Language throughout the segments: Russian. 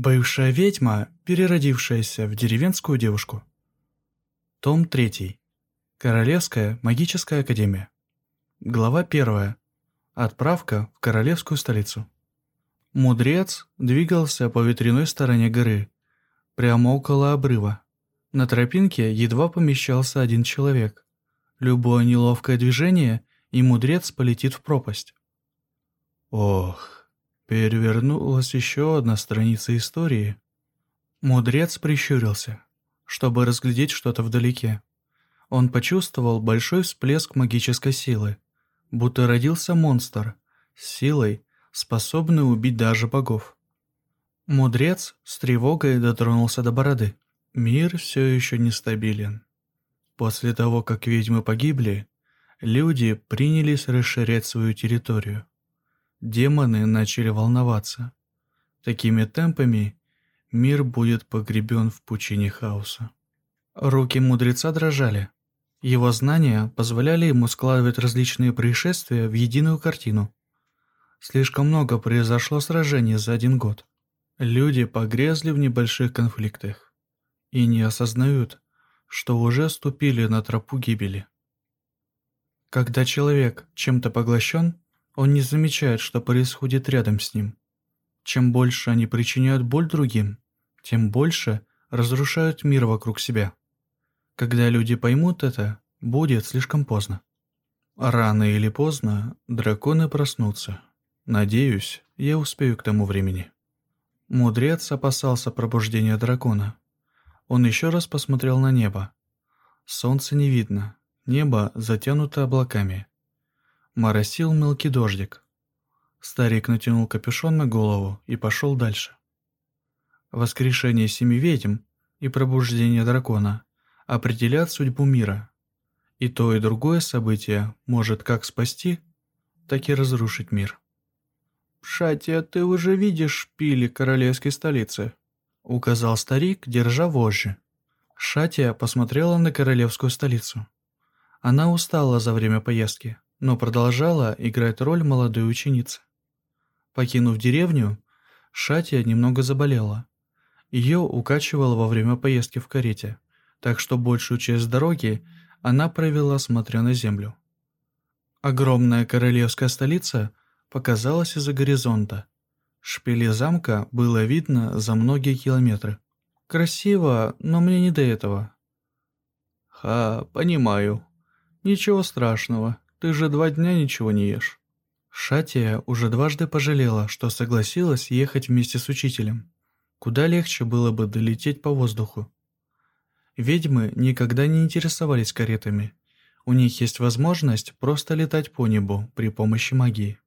Бывшая ведьма, переродившаяся в деревенскую девушку. Том 3. Королевская магическая академия. Глава 1. Отправка в королевскую столицу. Мудрец двигался по ветряной стороне горы, прямо около обрыва. На тропинке едва помещался один человек. Любое неловкое движение, и мудрец полетит в пропасть. Ох, Перевернулась еще одна страница истории. Мудрец прищурился, чтобы разглядеть что-то вдалеке. Он почувствовал большой всплеск магической силы, будто родился монстр с силой, способный убить даже богов. Мудрец с тревогой дотронулся до бороды. Мир все еще нестабилен. После того, как ведьмы погибли, люди принялись расширять свою территорию. Демоны начали волноваться. Такими темпами мир будет погребен в пучине хаоса. Руки мудреца дрожали. Его знания позволяли ему складывать различные происшествия в единую картину. Слишком много произошло сражений за один год. Люди погрязли в небольших конфликтах и не осознают, что уже ступили на тропу гибели. Когда человек чем-то поглощен, он не замечает, что происходит рядом с ним. Чем больше они причиняют боль другим, тем больше разрушают мир вокруг себя. Когда люди поймут это, будет слишком поздно. Рано или поздно драконы проснутся. Надеюсь, я успею к тому времени. Мудрец опасался пробуждения дракона. Он еще раз посмотрел на небо. Солнца не видно, небо затянуто облаками. Моросил мелкий дождик. Старик натянул капюшон на голову и пошел дальше. Воскрешение семи ведьм и пробуждение дракона определят судьбу мира. И то, и другое событие может как спасти, так и разрушить мир. «Шатия, ты уже видишь шпили королевской столицы», — указал старик, держа вожжи. Шатия посмотрела на королевскую столицу. Она устала за время поездки но продолжала играть роль молодой ученицы. Покинув деревню, Шатия немного заболела. Ее укачивало во время поездки в карете, так что большую часть дороги она провела, смотря на землю. Огромная королевская столица показалась из-за горизонта. Шпили замка было видно за многие километры. Красиво, но мне не до этого. Ха, понимаю. Ничего страшного. Ты же два дня ничего не ешь». Шатия уже дважды пожалела, что согласилась ехать вместе с учителем. Куда легче было бы долететь по воздуху. Ведьмы никогда не интересовались каретами. У них есть возможность просто летать по небу при помощи магии.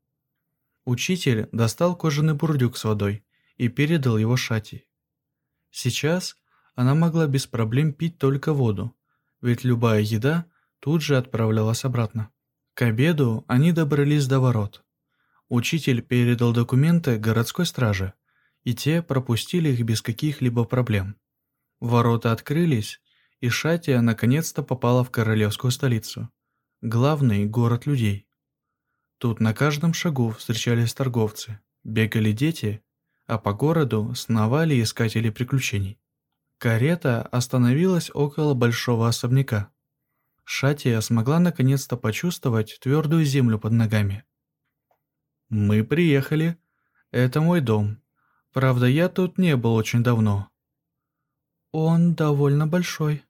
Учитель достал кожаный бурдюк с водой и передал его Шати. Сейчас она могла без проблем пить только воду, ведь любая еда тут же отправлялась обратно. К обеду они добрались до ворот. Учитель передал документы городской страже, и те пропустили их без каких-либо проблем. Ворота открылись, и Шатия наконец-то попала в королевскую столицу, главный город людей. Тут на каждом шагу встречались торговцы, бегали дети, а по городу сновали искатели приключений. Карета остановилась около большого особняка. Шатия смогла наконец-то почувствовать твердую землю под ногами. «Мы приехали. Это мой дом. Правда, я тут не был очень давно». «Он довольно большой».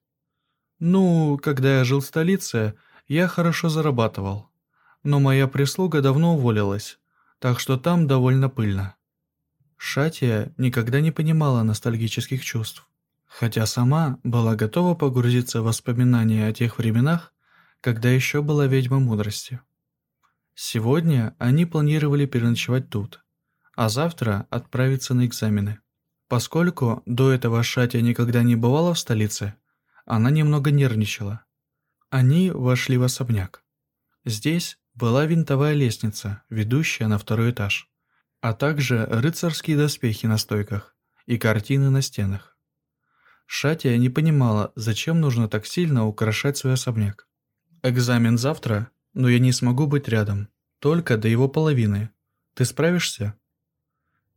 «Ну, когда я жил в столице, я хорошо зарабатывал. Но моя прислуга давно уволилась, так что там довольно пыльно». Шатия никогда не понимала ностальгических чувств хотя сама была готова погрузиться в воспоминания о тех временах, когда еще была ведьма мудрости. Сегодня они планировали переночевать тут, а завтра отправиться на экзамены. Поскольку до этого Шатя никогда не бывала в столице, она немного нервничала. Они вошли в особняк. Здесь была винтовая лестница, ведущая на второй этаж, а также рыцарские доспехи на стойках и картины на стенах. Шатия не понимала, зачем нужно так сильно украшать свой особняк. «Экзамен завтра, но я не смогу быть рядом. Только до его половины. Ты справишься?»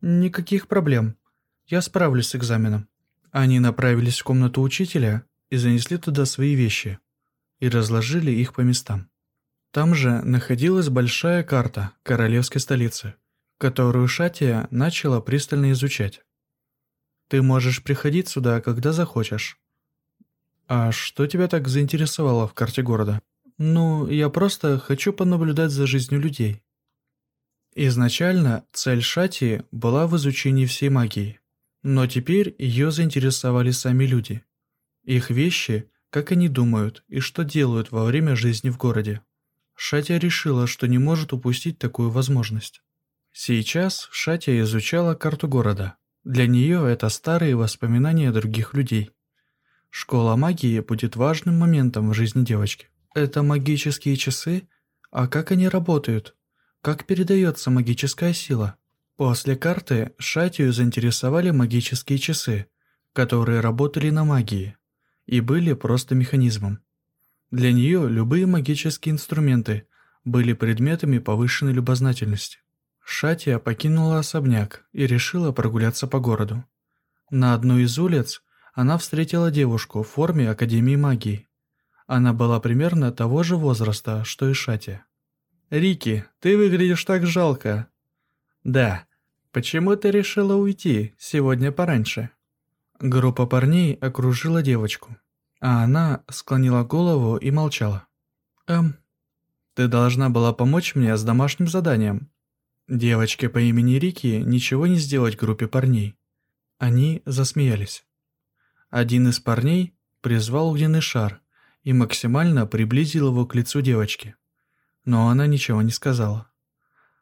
«Никаких проблем. Я справлюсь с экзаменом». Они направились в комнату учителя и занесли туда свои вещи и разложили их по местам. Там же находилась большая карта королевской столицы, которую Шатия начала пристально изучать. «Ты можешь приходить сюда, когда захочешь». «А что тебя так заинтересовало в карте города?» «Ну, я просто хочу понаблюдать за жизнью людей». Изначально цель Шати была в изучении всей магии, но теперь ее заинтересовали сами люди. Их вещи, как они думают и что делают во время жизни в городе. Шатя решила, что не может упустить такую возможность. Сейчас Шатя изучала карту города. Для нее это старые воспоминания других людей. Школа магии будет важным моментом в жизни девочки. Это магические часы? А как они работают? Как передается магическая сила? После карты Шатию заинтересовали магические часы, которые работали на магии и были просто механизмом. Для нее любые магические инструменты были предметами повышенной любознательности. Шатия покинула особняк и решила прогуляться по городу. На одной из улиц она встретила девушку в форме Академии магии. Она была примерно того же возраста, что и Шатия. «Рики, ты выглядишь так жалко». «Да. Почему ты решила уйти сегодня пораньше?» Группа парней окружила девочку а она склонила голову и молчала. «Эм, ты должна была помочь мне с домашним заданием». Девочке по имени Рики ничего не сделать группе парней. Они засмеялись. Один из парней призвал огненный шар и максимально приблизил его к лицу девочки. Но она ничего не сказала.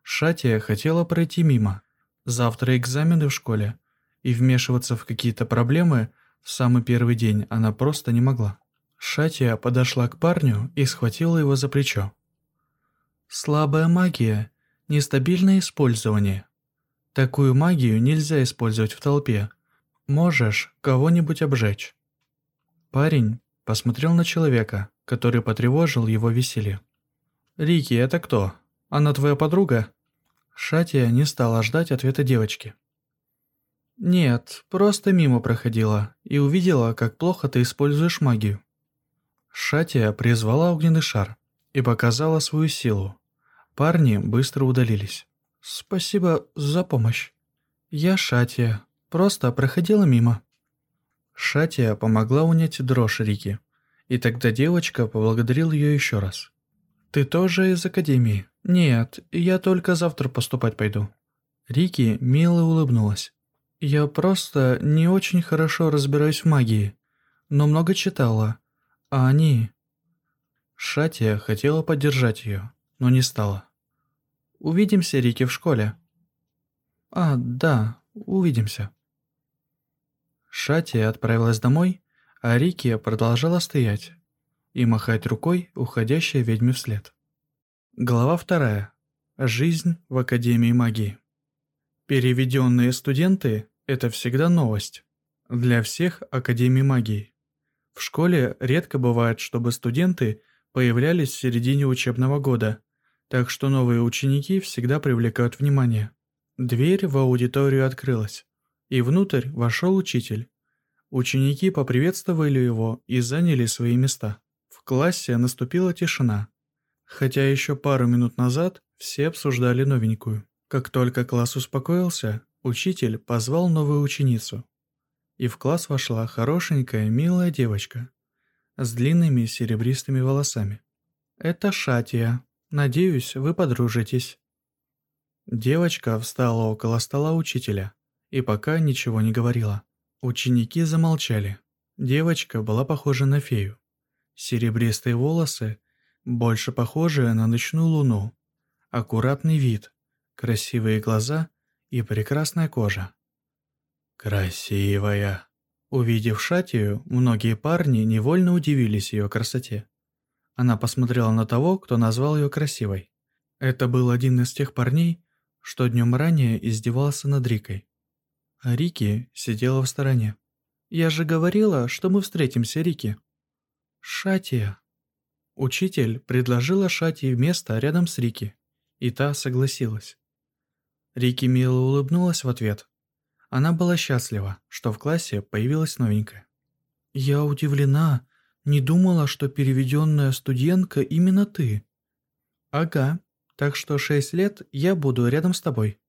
Шатия хотела пройти мимо. Завтра экзамены в школе, и вмешиваться в какие-то проблемы – в самый первый день она просто не могла. Шатия подошла к парню и схватила его за плечо. «Слабая магия, нестабильное использование. Такую магию нельзя использовать в толпе. Можешь кого-нибудь обжечь». Парень посмотрел на человека, который потревожил его веселье. «Рики, это кто? Она твоя подруга?» Шатия не стала ждать ответа девочки. «Нет, просто мимо проходила и увидела, как плохо ты используешь магию». Шатия призвала огненный шар и показала свою силу. Парни быстро удалились. «Спасибо за помощь. Я Шатия, просто проходила мимо». Шатия помогла унять дрожь Рики, и тогда девочка поблагодарила ее еще раз. «Ты тоже из Академии?» «Нет, я только завтра поступать пойду». Рики мило улыбнулась. Я просто не очень хорошо разбираюсь в магии, но много читала. А они... Шатия хотела поддержать ее, но не стала. Увидимся, Рики, в школе. А, да, увидимся. Шатия отправилась домой, а Рики продолжала стоять и махать рукой уходящей ведьме вслед. Глава вторая. Жизнь в Академии магии. Переведенные студенты это всегда новость. Для всех Академий магии. В школе редко бывает, чтобы студенты появлялись в середине учебного года, так что новые ученики всегда привлекают внимание. Дверь в аудиторию открылась, и внутрь вошел учитель. Ученики поприветствовали его и заняли свои места. В классе наступила тишина, хотя еще пару минут назад все обсуждали новенькую. Как только класс успокоился, Учитель позвал новую ученицу, и в класс вошла хорошенькая, милая девочка с длинными серебристыми волосами. «Это Шатия. Надеюсь, вы подружитесь». Девочка встала около стола учителя и пока ничего не говорила. Ученики замолчали. Девочка была похожа на фею. Серебристые волосы, больше похожие на ночную луну. Аккуратный вид, красивые глаза и прекрасная кожа. Красивая. Увидев Шатию, многие парни невольно удивились ее красоте. Она посмотрела на того, кто назвал ее красивой. Это был один из тех парней, что днем ранее издевался над Рикой. А Рики сидела в стороне. «Я же говорила, что мы встретимся, Рики». «Шатия». Учитель предложила Шатии место рядом с Рики, и та согласилась. Рики мило улыбнулась в ответ. Она была счастлива, что в классе появилась новенькая. «Я удивлена, не думала, что переведенная студентка именно ты». «Ага, так что шесть лет я буду рядом с тобой».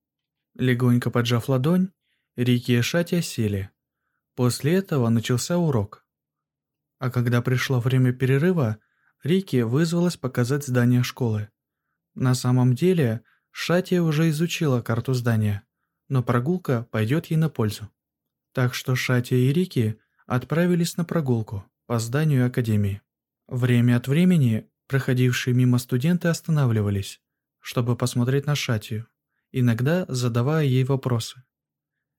Легонько поджав ладонь, Рики и Шатя сели. После этого начался урок. А когда пришло время перерыва, Рики вызвалась показать здание школы. На самом деле, Шатия уже изучила карту здания, но прогулка пойдет ей на пользу. Так что Шатия и Рики отправились на прогулку по зданию Академии. Время от времени проходившие мимо студенты останавливались, чтобы посмотреть на Шатию, иногда задавая ей вопросы.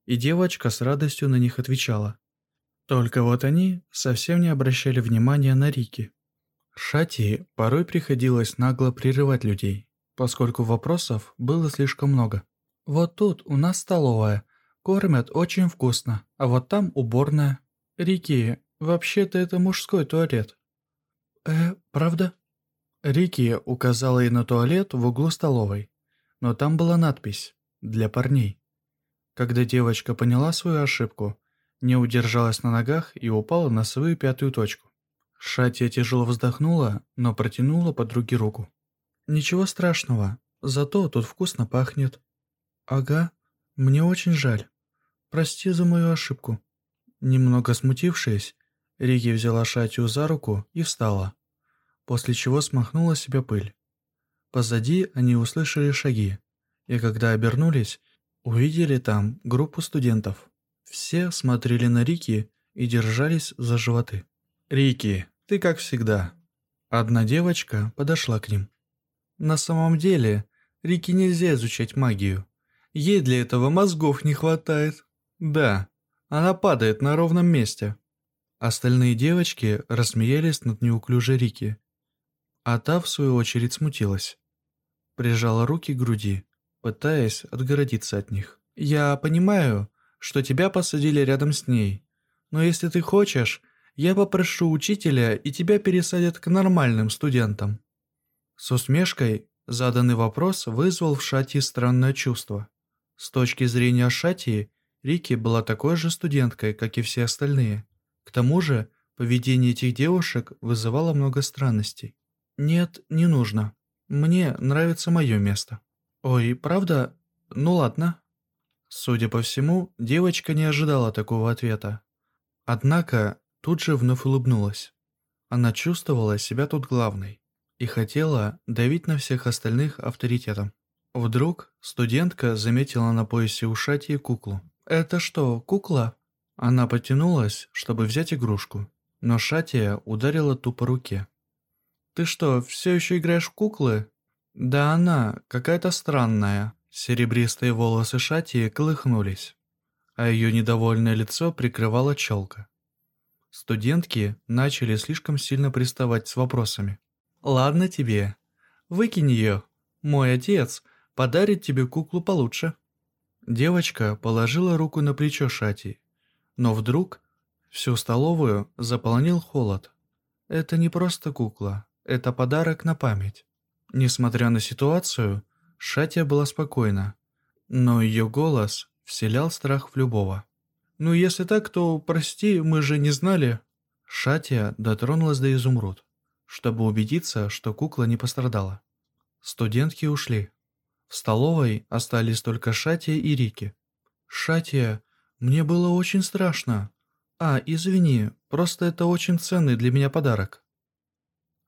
И девочка с радостью на них отвечала. Только вот они совсем не обращали внимания на Рики. Шатии порой приходилось нагло прерывать людей, поскольку вопросов было слишком много. «Вот тут у нас столовая. Кормят очень вкусно, а вот там уборная. Рики, вообще-то это мужской туалет». «Э, правда?» Рики указала ей на туалет в углу столовой, но там была надпись «Для парней». Когда девочка поняла свою ошибку, не удержалась на ногах и упала на свою пятую точку. Шатия тяжело вздохнула, но протянула подруге руку. «Ничего страшного, зато тут вкусно пахнет». «Ага, мне очень жаль. Прости за мою ошибку». Немного смутившись, Риги взяла Шатию за руку и встала, после чего смахнула себе пыль. Позади они услышали шаги, и когда обернулись, увидели там группу студентов. Все смотрели на Рики и держались за животы. «Рики, ты как всегда». Одна девочка подошла к ним. На самом деле, Рике нельзя изучать магию. Ей для этого мозгов не хватает. Да, она падает на ровном месте. Остальные девочки рассмеялись над неуклюжей Рики. А та, в свою очередь, смутилась. Прижала руки к груди, пытаясь отгородиться от них. «Я понимаю, что тебя посадили рядом с ней, но если ты хочешь, я попрошу учителя, и тебя пересадят к нормальным студентам». С усмешкой заданный вопрос вызвал в Шати странное чувство. С точки зрения Шати, Рики была такой же студенткой, как и все остальные. К тому же, поведение этих девушек вызывало много странностей. «Нет, не нужно. Мне нравится мое место». «Ой, правда? Ну ладно». Судя по всему, девочка не ожидала такого ответа. Однако, тут же вновь улыбнулась. Она чувствовала себя тут главной и хотела давить на всех остальных авторитетом. Вдруг студентка заметила на поясе у Шати куклу. «Это что, кукла?» Она потянулась, чтобы взять игрушку, но Шатия ударила ту по руке. «Ты что, все еще играешь в куклы?» «Да она, какая-то странная». Серебристые волосы Шатии колыхнулись, а ее недовольное лицо прикрывала челка. Студентки начали слишком сильно приставать с вопросами. «Ладно тебе. Выкинь ее. Мой отец подарит тебе куклу получше». Девочка положила руку на плечо Шати, но вдруг всю столовую заполонил холод. Это не просто кукла, это подарок на память. Несмотря на ситуацию, Шатия была спокойна, но ее голос вселял страх в любого. «Ну, если так, то прости, мы же не знали». Шатия дотронулась до изумруд, чтобы убедиться, что кукла не пострадала. Студентки ушли. В столовой остались только Шатия и Рики. «Шатия, мне было очень страшно. А, извини, просто это очень ценный для меня подарок».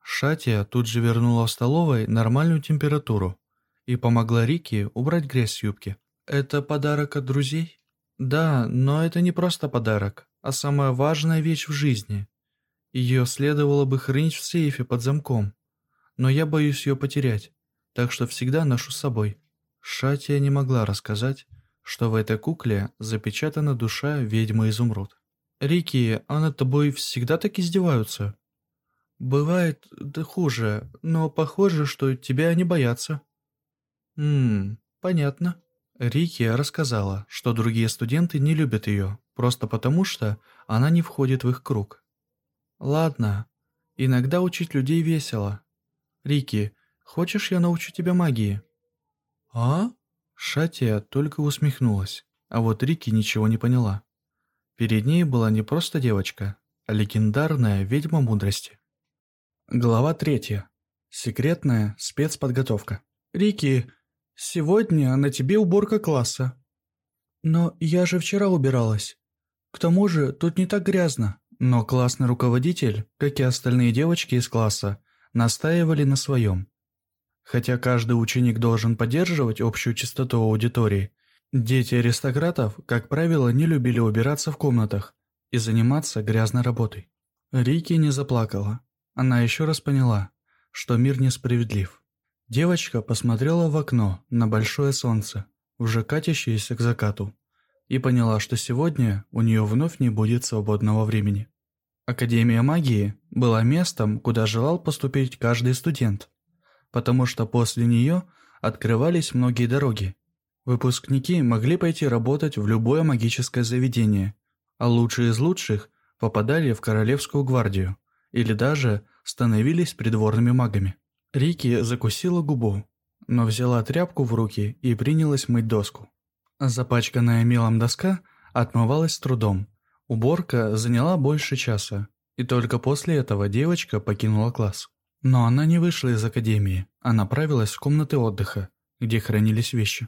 Шатия тут же вернула в столовой нормальную температуру и помогла Рике убрать грязь с юбки. «Это подарок от друзей?» Да, но это не просто подарок, а самая важная вещь в жизни. Ее следовало бы хранить в сейфе под замком, но я боюсь ее потерять, так что всегда ношу с собой. Шатия не могла рассказать, что в этой кукле запечатана душа ведьмы Изумруд. «Рики, а над тобой всегда так издеваются?» «Бывает да хуже, но похоже, что тебя не боятся». «Ммм, понятно». Рики рассказала, что другие студенты не любят ее, просто потому что она не входит в их круг. «Ладно, иногда учить людей весело. Рики, хочешь я научу тебя магии?» «А?» Шатия только усмехнулась. А вот Рики ничего не поняла. Перед ней была не просто девочка, а легендарная ведьма мудрости. Глава третья. Секретная спецподготовка. «Рики, сегодня на тебе уборка класса». «Но я же вчера убиралась. К тому же тут не так грязно». Но классный руководитель, как и остальные девочки из класса, настаивали на своем. Хотя каждый ученик должен поддерживать общую чистоту аудитории, дети аристократов, как правило, не любили убираться в комнатах и заниматься грязной работой. Рики не заплакала. Она еще раз поняла, что мир несправедлив. Девочка посмотрела в окно на большое солнце, уже катящееся к закату, и поняла, что сегодня у нее вновь не будет свободного времени. Академия магии была местом, куда желал поступить каждый студент, потому что после нее открывались многие дороги. Выпускники могли пойти работать в любое магическое заведение, а лучшие из лучших попадали в Королевскую гвардию или даже становились придворными магами. Рики закусила губу, но взяла тряпку в руки и принялась мыть доску. Запачканная мелом доска отмывалась с трудом. Уборка заняла больше часа, и только после этого девочка покинула класс. Но она не вышла из академии, а направилась в комнаты отдыха, где хранились вещи.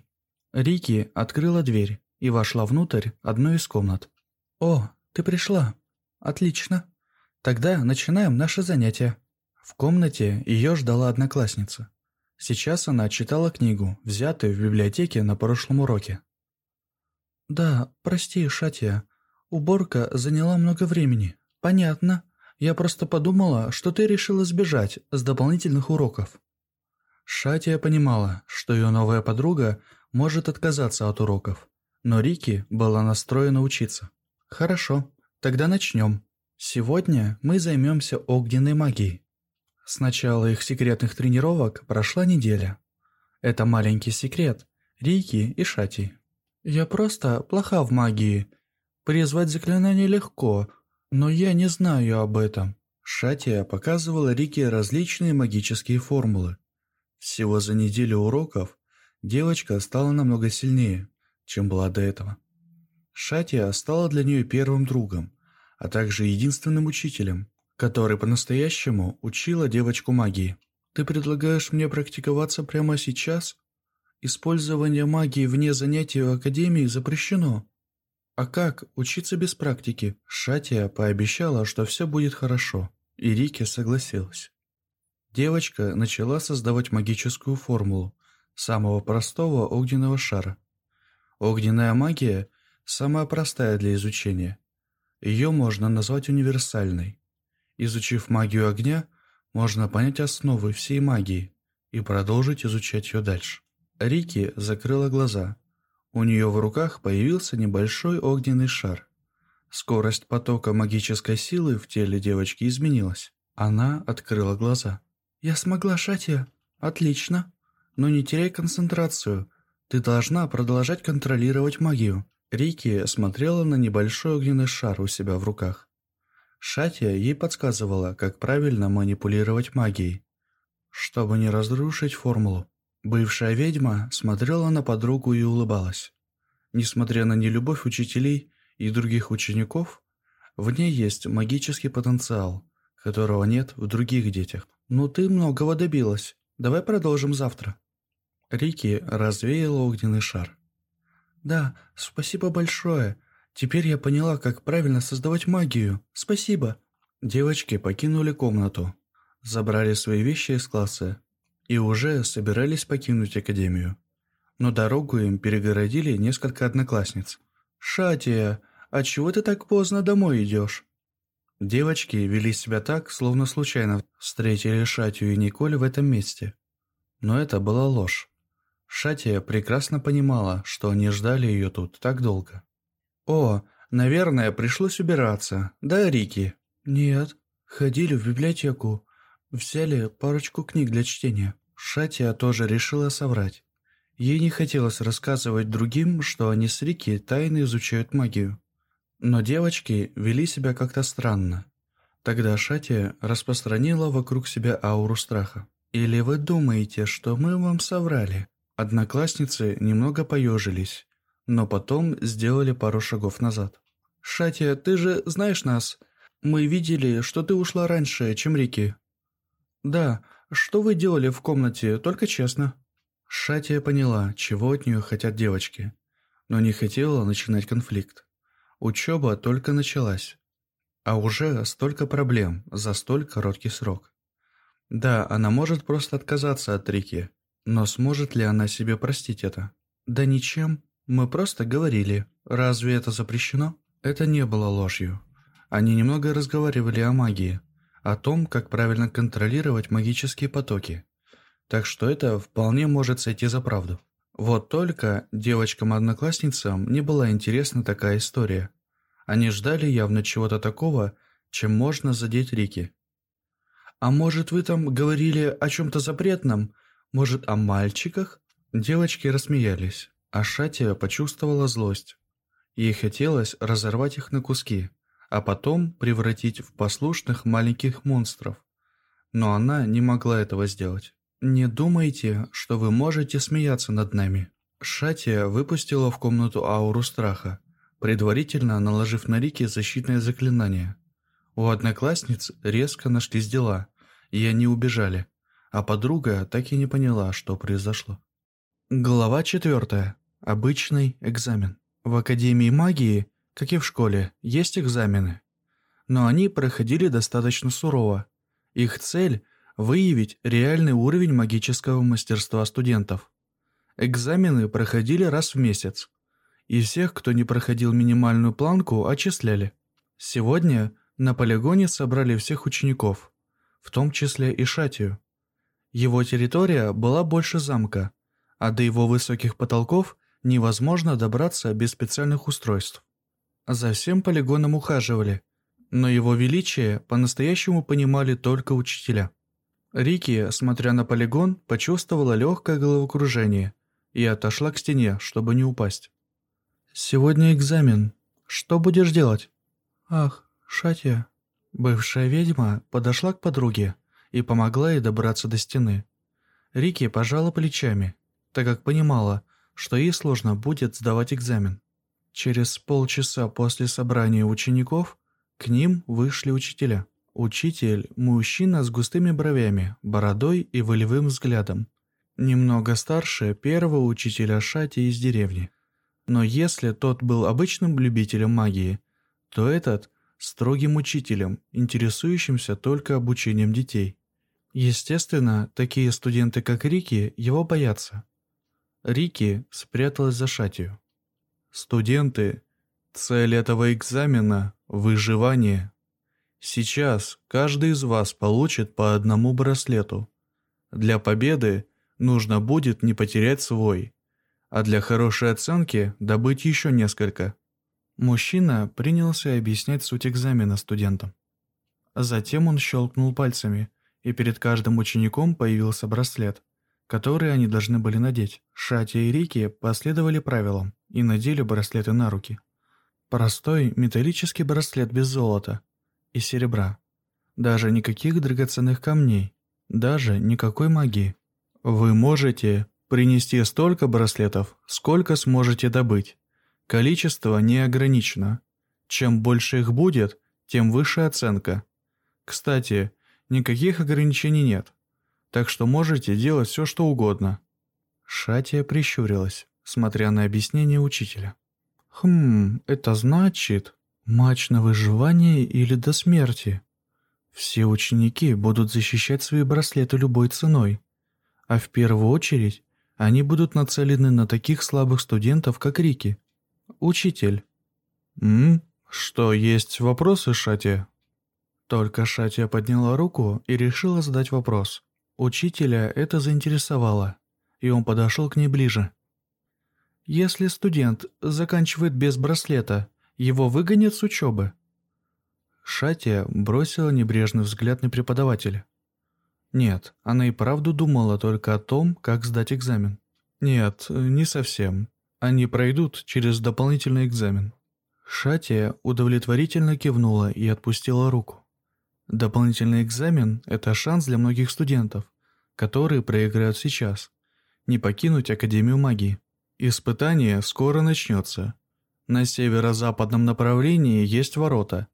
Рики открыла дверь и вошла внутрь одной из комнат. «О, ты пришла. Отлично. Тогда начинаем наше занятие». В комнате ее ждала одноклассница. Сейчас она читала книгу, взятую в библиотеке на прошлом уроке. «Да, прости, Шатия. Уборка заняла много времени. Понятно. Я просто подумала, что ты решила сбежать с дополнительных уроков». Шатия понимала, что ее новая подруга может отказаться от уроков, но Рики была настроена учиться. «Хорошо, тогда начнем. Сегодня мы займемся огненной магией». С начала их секретных тренировок прошла неделя. Это маленький секрет Рики и Шати. «Я просто плоха в магии. Призвать заклинание легко, но я не знаю об этом». Шатия показывала Рике различные магические формулы. Всего за неделю уроков девочка стала намного сильнее, чем была до этого. Шатия стала для нее первым другом, а также единственным учителем, который по-настоящему учила девочку магии. «Ты предлагаешь мне практиковаться прямо сейчас?» Использование магии вне занятий в Академии запрещено. А как учиться без практики? Шатия пообещала, что все будет хорошо, и Рики согласилась. Девочка начала создавать магическую формулу самого простого огненного шара. Огненная магия – самая простая для изучения. Ее можно назвать универсальной. Изучив магию огня, можно понять основы всей магии и продолжить изучать ее дальше. Рики закрыла глаза. У нее в руках появился небольшой огненный шар. Скорость потока магической силы в теле девочки изменилась. Она открыла глаза. «Я смогла, Шатия. Отлично. Но не теряй концентрацию. Ты должна продолжать контролировать магию». Рики смотрела на небольшой огненный шар у себя в руках. Шатия ей подсказывала, как правильно манипулировать магией, чтобы не разрушить формулу. Бывшая ведьма смотрела на подругу и улыбалась. Несмотря на нелюбовь учителей и других учеников, в ней есть магический потенциал, которого нет в других детях. «Ну ты многого добилась. Давай продолжим завтра». Рики развеяла огненный шар. «Да, спасибо большое. Теперь я поняла, как правильно создавать магию. Спасибо». Девочки покинули комнату, забрали свои вещи из класса и уже собирались покинуть академию. Но дорогу им перегородили несколько одноклассниц. «Шатия, а чего ты так поздно домой идешь?» Девочки вели себя так, словно случайно встретили Шатию и Николь в этом месте. Но это была ложь. Шатия прекрасно понимала, что они ждали ее тут так долго. «О, наверное, пришлось убираться, да, Рики?» «Нет, ходили в библиотеку, взяли парочку книг для чтения». Шатия тоже решила соврать. Ей не хотелось рассказывать другим, что они с Рики тайно изучают магию. Но девочки вели себя как-то странно. Тогда Шатия распространила вокруг себя ауру страха. «Или вы думаете, что мы вам соврали?» Одноклассницы немного поежились, но потом сделали пару шагов назад. «Шатия, ты же знаешь нас. Мы видели, что ты ушла раньше, чем Рики». «Да, что вы делали в комнате, только честно». Шатия поняла, чего от нее хотят девочки, но не хотела начинать конфликт. Учеба только началась, а уже столько проблем за столь короткий срок. Да, она может просто отказаться от Рики, но сможет ли она себе простить это? Да ничем, мы просто говорили. Разве это запрещено? Это не было ложью. Они немного разговаривали о магии, о том, как правильно контролировать магические потоки. Так что это вполне может сойти за правду. Вот только девочкам-одноклассницам не была интересна такая история. Они ждали явно чего-то такого, чем можно задеть Рики. «А может, вы там говорили о чем-то запретном? Может, о мальчиках?» Девочки рассмеялись, а Шатия почувствовала злость. Ей хотелось разорвать их на куски, а потом превратить в послушных маленьких монстров. Но она не могла этого сделать. «Не думайте, что вы можете смеяться над нами». Шатия выпустила в комнату ауру страха, предварительно наложив на Рики защитное заклинание. У одноклассниц резко нашлись дела, и они убежали, а подруга так и не поняла, что произошло. Глава 4. Обычный экзамен. В Академии магии, как и в школе, есть экзамены. Но они проходили достаточно сурово. Их цель – выявить реальный уровень магического мастерства студентов. Экзамены проходили раз в месяц, и всех, кто не проходил минимальную планку, отчисляли. Сегодня на полигоне собрали всех учеников, в том числе и Шатию. Его территория была больше замка, а до его высоких потолков невозможно добраться без специальных устройств. За всем полигоном ухаживали, но его величие по-настоящему понимали только учителя. Рики, смотря на полигон, почувствовала легкое головокружение и отошла к стене, чтобы не упасть. «Сегодня экзамен. Что будешь делать?» «Ах, Шатя». Бывшая ведьма подошла к подруге и помогла ей добраться до стены. Рики пожала плечами, так как понимала, что ей сложно будет сдавать экзамен. Через полчаса после собрания учеников к ним вышли учителя. Учитель – мужчина с густыми бровями, бородой и волевым взглядом. Немного старше первого учителя Шати из деревни. Но если тот был обычным любителем магии, то этот – строгим учителем, интересующимся только обучением детей. Естественно, такие студенты, как Рики, его боятся. Рики спряталась за шатью. «Студенты, цель этого экзамена – выживание. Сейчас каждый из вас получит по одному браслету. Для победы нужно будет не потерять свой, а для хорошей оценки добыть еще несколько». Мужчина принялся объяснять суть экзамена студентам. Затем он щелкнул пальцами, и перед каждым учеником появился браслет – которые они должны были надеть. Шати и Рики последовали правилам и надели браслеты на руки. Простой металлический браслет без золота и серебра. Даже никаких драгоценных камней, даже никакой магии. Вы можете принести столько браслетов, сколько сможете добыть. Количество не ограничено. Чем больше их будет, тем выше оценка. Кстати, никаких ограничений нет так что можете делать все, что угодно». Шатия прищурилась, смотря на объяснение учителя. «Хм, это значит, матч на выживание или до смерти. Все ученики будут защищать свои браслеты любой ценой, а в первую очередь они будут нацелены на таких слабых студентов, как Рики. Учитель». «М? Что, есть вопросы, Шатия?» Только Шатия подняла руку и решила задать вопрос. Учителя это заинтересовало, и он подошел к ней ближе. «Если студент заканчивает без браслета, его выгонят с учебы?» Шатия бросила небрежный взгляд на преподавателя. Нет, она и правду думала только о том, как сдать экзамен. Нет, не совсем. Они пройдут через дополнительный экзамен. Шатия удовлетворительно кивнула и отпустила руку. Дополнительный экзамен – это шанс для многих студентов, которые проиграют сейчас, не покинуть Академию магии. Испытание скоро начнется. На северо-западном направлении есть ворота.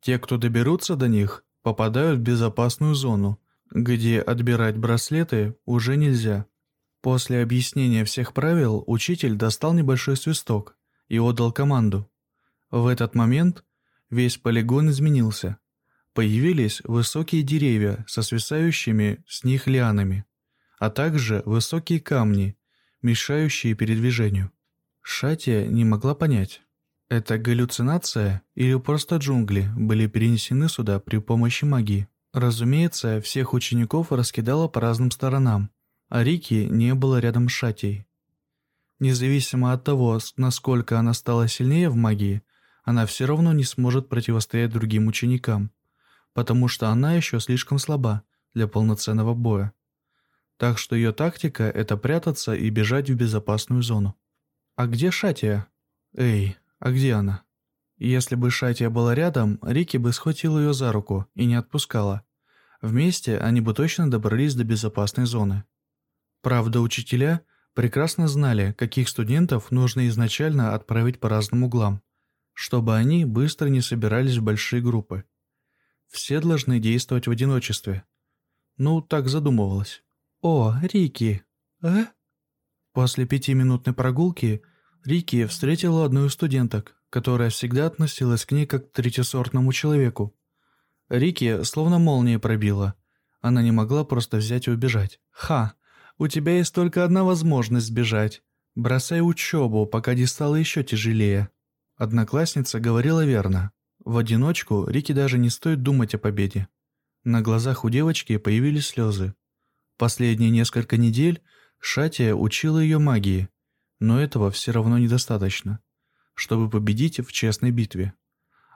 Те, кто доберутся до них, попадают в безопасную зону, где отбирать браслеты уже нельзя. После объяснения всех правил учитель достал небольшой свисток и отдал команду. В этот момент весь полигон изменился. Появились высокие деревья со свисающими с них лианами, а также высокие камни, мешающие передвижению. Шатия не могла понять, это галлюцинация или просто джунгли были перенесены сюда при помощи магии. Разумеется, всех учеников раскидало по разным сторонам, а Рики не было рядом с Шатией. Независимо от того, насколько она стала сильнее в магии, она все равно не сможет противостоять другим ученикам потому что она еще слишком слаба для полноценного боя. Так что ее тактика – это прятаться и бежать в безопасную зону. А где Шатия? Эй, а где она? Если бы Шатия была рядом, Рики бы схватил ее за руку и не отпускала. Вместе они бы точно добрались до безопасной зоны. Правда, учителя прекрасно знали, каких студентов нужно изначально отправить по разным углам, чтобы они быстро не собирались в большие группы. Все должны действовать в одиночестве. Ну, так задумывалось. «О, Рики!» «Э?» После пятиминутной прогулки Рики встретила одну из студенток, которая всегда относилась к ней как к третьесортному человеку. Рики словно молния пробила. Она не могла просто взять и убежать. «Ха! У тебя есть только одна возможность сбежать. Бросай учебу, пока не стало еще тяжелее». Одноклассница говорила верно. В одиночку Рике даже не стоит думать о победе. На глазах у девочки появились слезы. Последние несколько недель Шатия учила ее магии, но этого все равно недостаточно, чтобы победить в честной битве.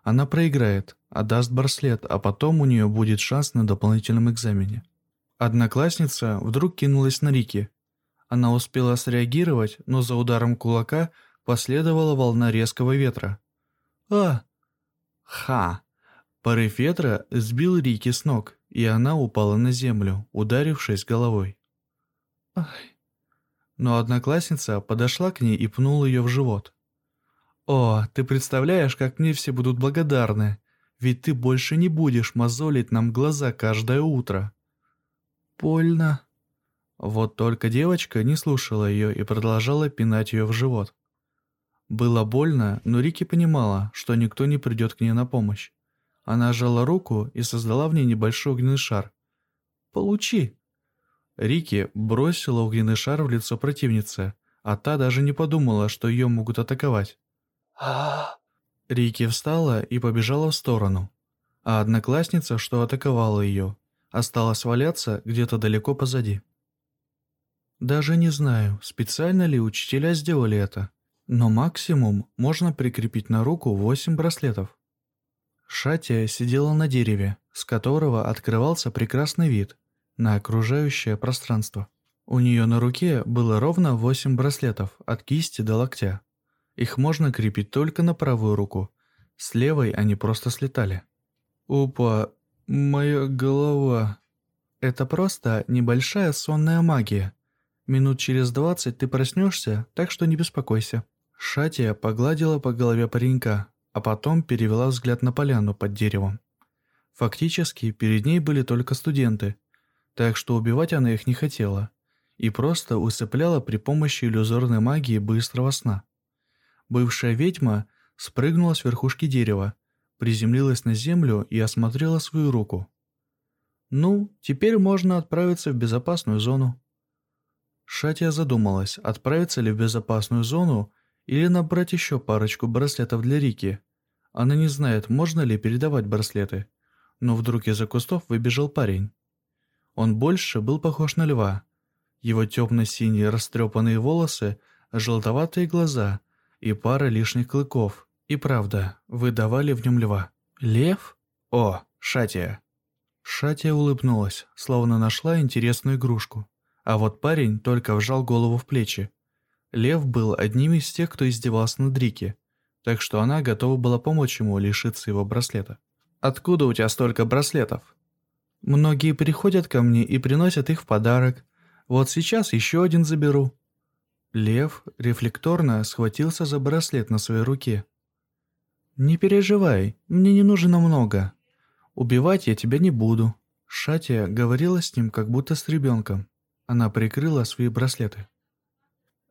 Она проиграет, отдаст браслет, а потом у нее будет шанс на дополнительном экзамене. Одноклассница вдруг кинулась на Рики. Она успела среагировать, но за ударом кулака последовала волна резкого ветра. «А, Ха! Порыв ветра сбил Рики с ног, и она упала на землю, ударившись головой. Ай. Но одноклассница подошла к ней и пнула ее в живот. «О, ты представляешь, как мне все будут благодарны, ведь ты больше не будешь мозолить нам глаза каждое утро». «Больно». Вот только девочка не слушала ее и продолжала пинать ее в живот. Было больно, но Рики понимала, что никто не придет к ней на помощь. Она сжала руку и создала в ней небольшой огненный шар. «Получи!» Рики бросила огненный шар в лицо противницы, а та даже не подумала, что ее могут атаковать. Рики встала и побежала в сторону, а одноклассница, что атаковала ее, осталась валяться где-то далеко позади. Даже не знаю, специально ли учителя сделали это, но максимум можно прикрепить на руку 8 браслетов. Шатия сидела на дереве, с которого открывался прекрасный вид на окружающее пространство. У нее на руке было ровно 8 браслетов от кисти до локтя. Их можно крепить только на правую руку. С левой они просто слетали. «Опа, моя голова...» Это просто небольшая сонная магия. Минут через двадцать ты проснешься, так что не беспокойся. Шатия погладила по голове паренька, а потом перевела взгляд на поляну под деревом. Фактически, перед ней были только студенты, так что убивать она их не хотела и просто усыпляла при помощи иллюзорной магии быстрого сна. Бывшая ведьма спрыгнула с верхушки дерева, приземлилась на землю и осмотрела свою руку. «Ну, теперь можно отправиться в безопасную зону». Шатия задумалась, отправиться ли в безопасную зону или набрать еще парочку браслетов для Рики. Она не знает, можно ли передавать браслеты. Но вдруг из-за кустов выбежал парень. Он больше был похож на льва. Его темно-синие растрепанные волосы, желтоватые глаза и пара лишних клыков. И правда, выдавали в нем льва. «Лев? О, Шатия!» Шатия улыбнулась, словно нашла интересную игрушку. А вот парень только вжал голову в плечи. Лев был одним из тех, кто издевался над Рики, так что она готова была помочь ему лишиться его браслета. «Откуда у тебя столько браслетов?» «Многие приходят ко мне и приносят их в подарок. Вот сейчас еще один заберу». Лев рефлекторно схватился за браслет на своей руке. «Не переживай, мне не нужно много. Убивать я тебя не буду». Шатия говорила с ним, как будто с ребенком. Она прикрыла свои браслеты.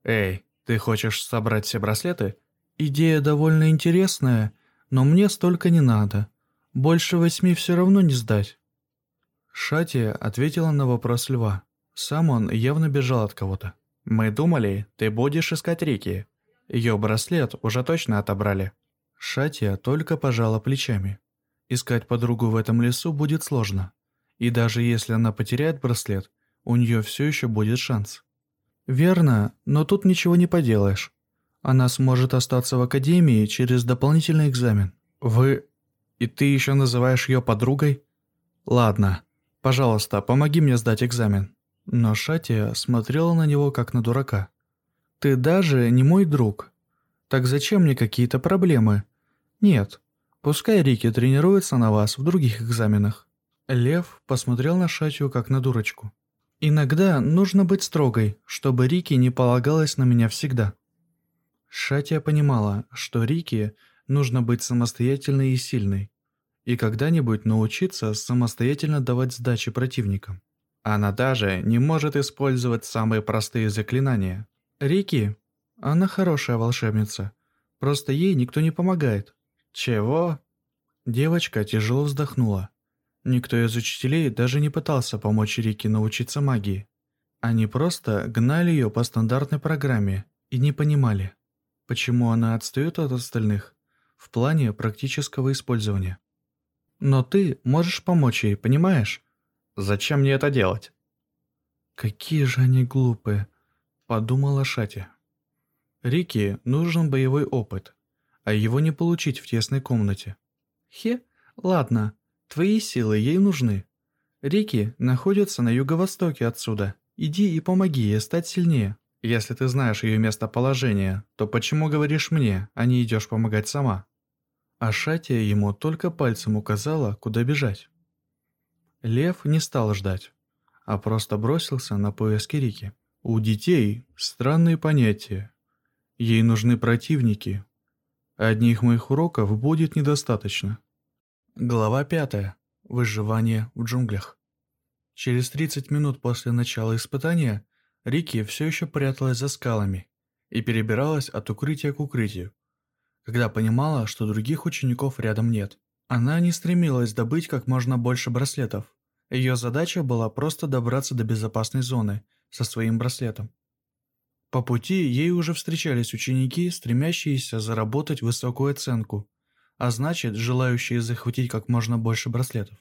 «Эй, ты хочешь собрать все браслеты?» «Идея довольно интересная, но мне столько не надо. Больше восьми все равно не сдать». Шатия ответила на вопрос льва. Сам он явно бежал от кого-то. «Мы думали, ты будешь искать Рики. Ее браслет уже точно отобрали». Шатия только пожала плечами. Искать подругу в этом лесу будет сложно. И даже если она потеряет браслет, у нее все еще будет шанс. Верно, но тут ничего не поделаешь. Она сможет остаться в академии через дополнительный экзамен. Вы... И ты еще называешь ее подругой? Ладно, пожалуйста, помоги мне сдать экзамен. Но Шатия смотрела на него как на дурака. Ты даже не мой друг. Так зачем мне какие-то проблемы? Нет, пускай Рики тренируется на вас в других экзаменах. Лев посмотрел на Шатию как на дурочку. Иногда нужно быть строгой, чтобы Рики не полагалась на меня всегда. Шатия понимала, что Рики нужно быть самостоятельной и сильной, и когда-нибудь научиться самостоятельно давать сдачи противникам. Она даже не может использовать самые простые заклинания. Рики, она хорошая волшебница, просто ей никто не помогает. Чего? Девочка тяжело вздохнула. Никто из учителей даже не пытался помочь Рике научиться магии. Они просто гнали ее по стандартной программе и не понимали, почему она отстает от остальных в плане практического использования. Но ты можешь помочь ей, понимаешь? Зачем мне это делать? Какие же они глупые, подумала Шати. Рике нужен боевой опыт, а его не получить в тесной комнате. Хе, ладно, Твои силы ей нужны. Рики находится на юго-востоке отсюда. Иди и помоги ей стать сильнее. Если ты знаешь ее местоположение, то почему говоришь мне, а не идешь помогать сама?» А Шатия ему только пальцем указала, куда бежать. Лев не стал ждать, а просто бросился на поиски Рики. У детей странные понятия. Ей нужны противники. Одних моих уроков будет недостаточно. Глава 5. Выживание в джунглях. Через 30 минут после начала испытания Рики все еще пряталась за скалами и перебиралась от укрытия к укрытию, когда понимала, что других учеников рядом нет. Она не стремилась добыть как можно больше браслетов. Ее задача была просто добраться до безопасной зоны со своим браслетом. По пути ей уже встречались ученики, стремящиеся заработать высокую оценку – а значит, желающие захватить как можно больше браслетов.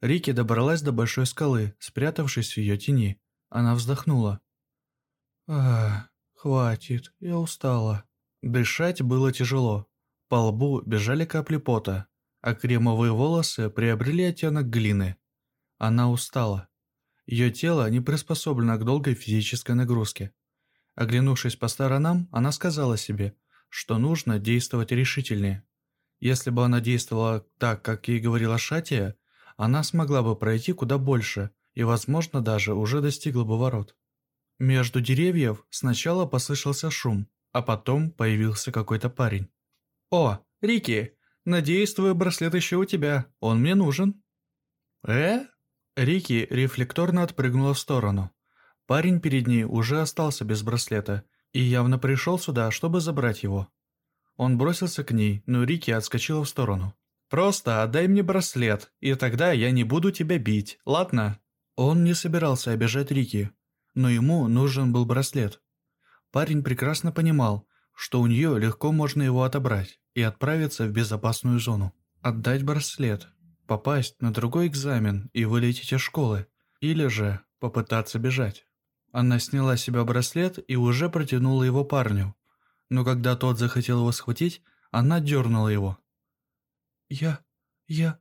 Рики добралась до большой скалы, спрятавшись в ее тени. Она вздохнула. «Ах, хватит, я устала». Дышать было тяжело. По лбу бежали капли пота, а кремовые волосы приобрели оттенок глины. Она устала. Ее тело не приспособлено к долгой физической нагрузке. Оглянувшись по сторонам, она сказала себе, что нужно действовать решительнее. Если бы она действовала так, как ей говорила Шатия, она смогла бы пройти куда больше и, возможно, даже уже достигла бы ворот. Между деревьев сначала послышался шум, а потом появился какой-то парень. «О, Рики, надеюсь, твой браслет еще у тебя, он мне нужен». «Э?» Рики рефлекторно отпрыгнула в сторону. Парень перед ней уже остался без браслета и явно пришел сюда, чтобы забрать его. Он бросился к ней, но Рики отскочила в сторону. «Просто отдай мне браслет, и тогда я не буду тебя бить, ладно?» Он не собирался обижать Рики, но ему нужен был браслет. Парень прекрасно понимал, что у нее легко можно его отобрать и отправиться в безопасную зону. Отдать браслет, попасть на другой экзамен и вылететь из школы, или же попытаться бежать. Она сняла с себя браслет и уже протянула его парню, но когда тот захотел его схватить, она дернула его. «Я... я...»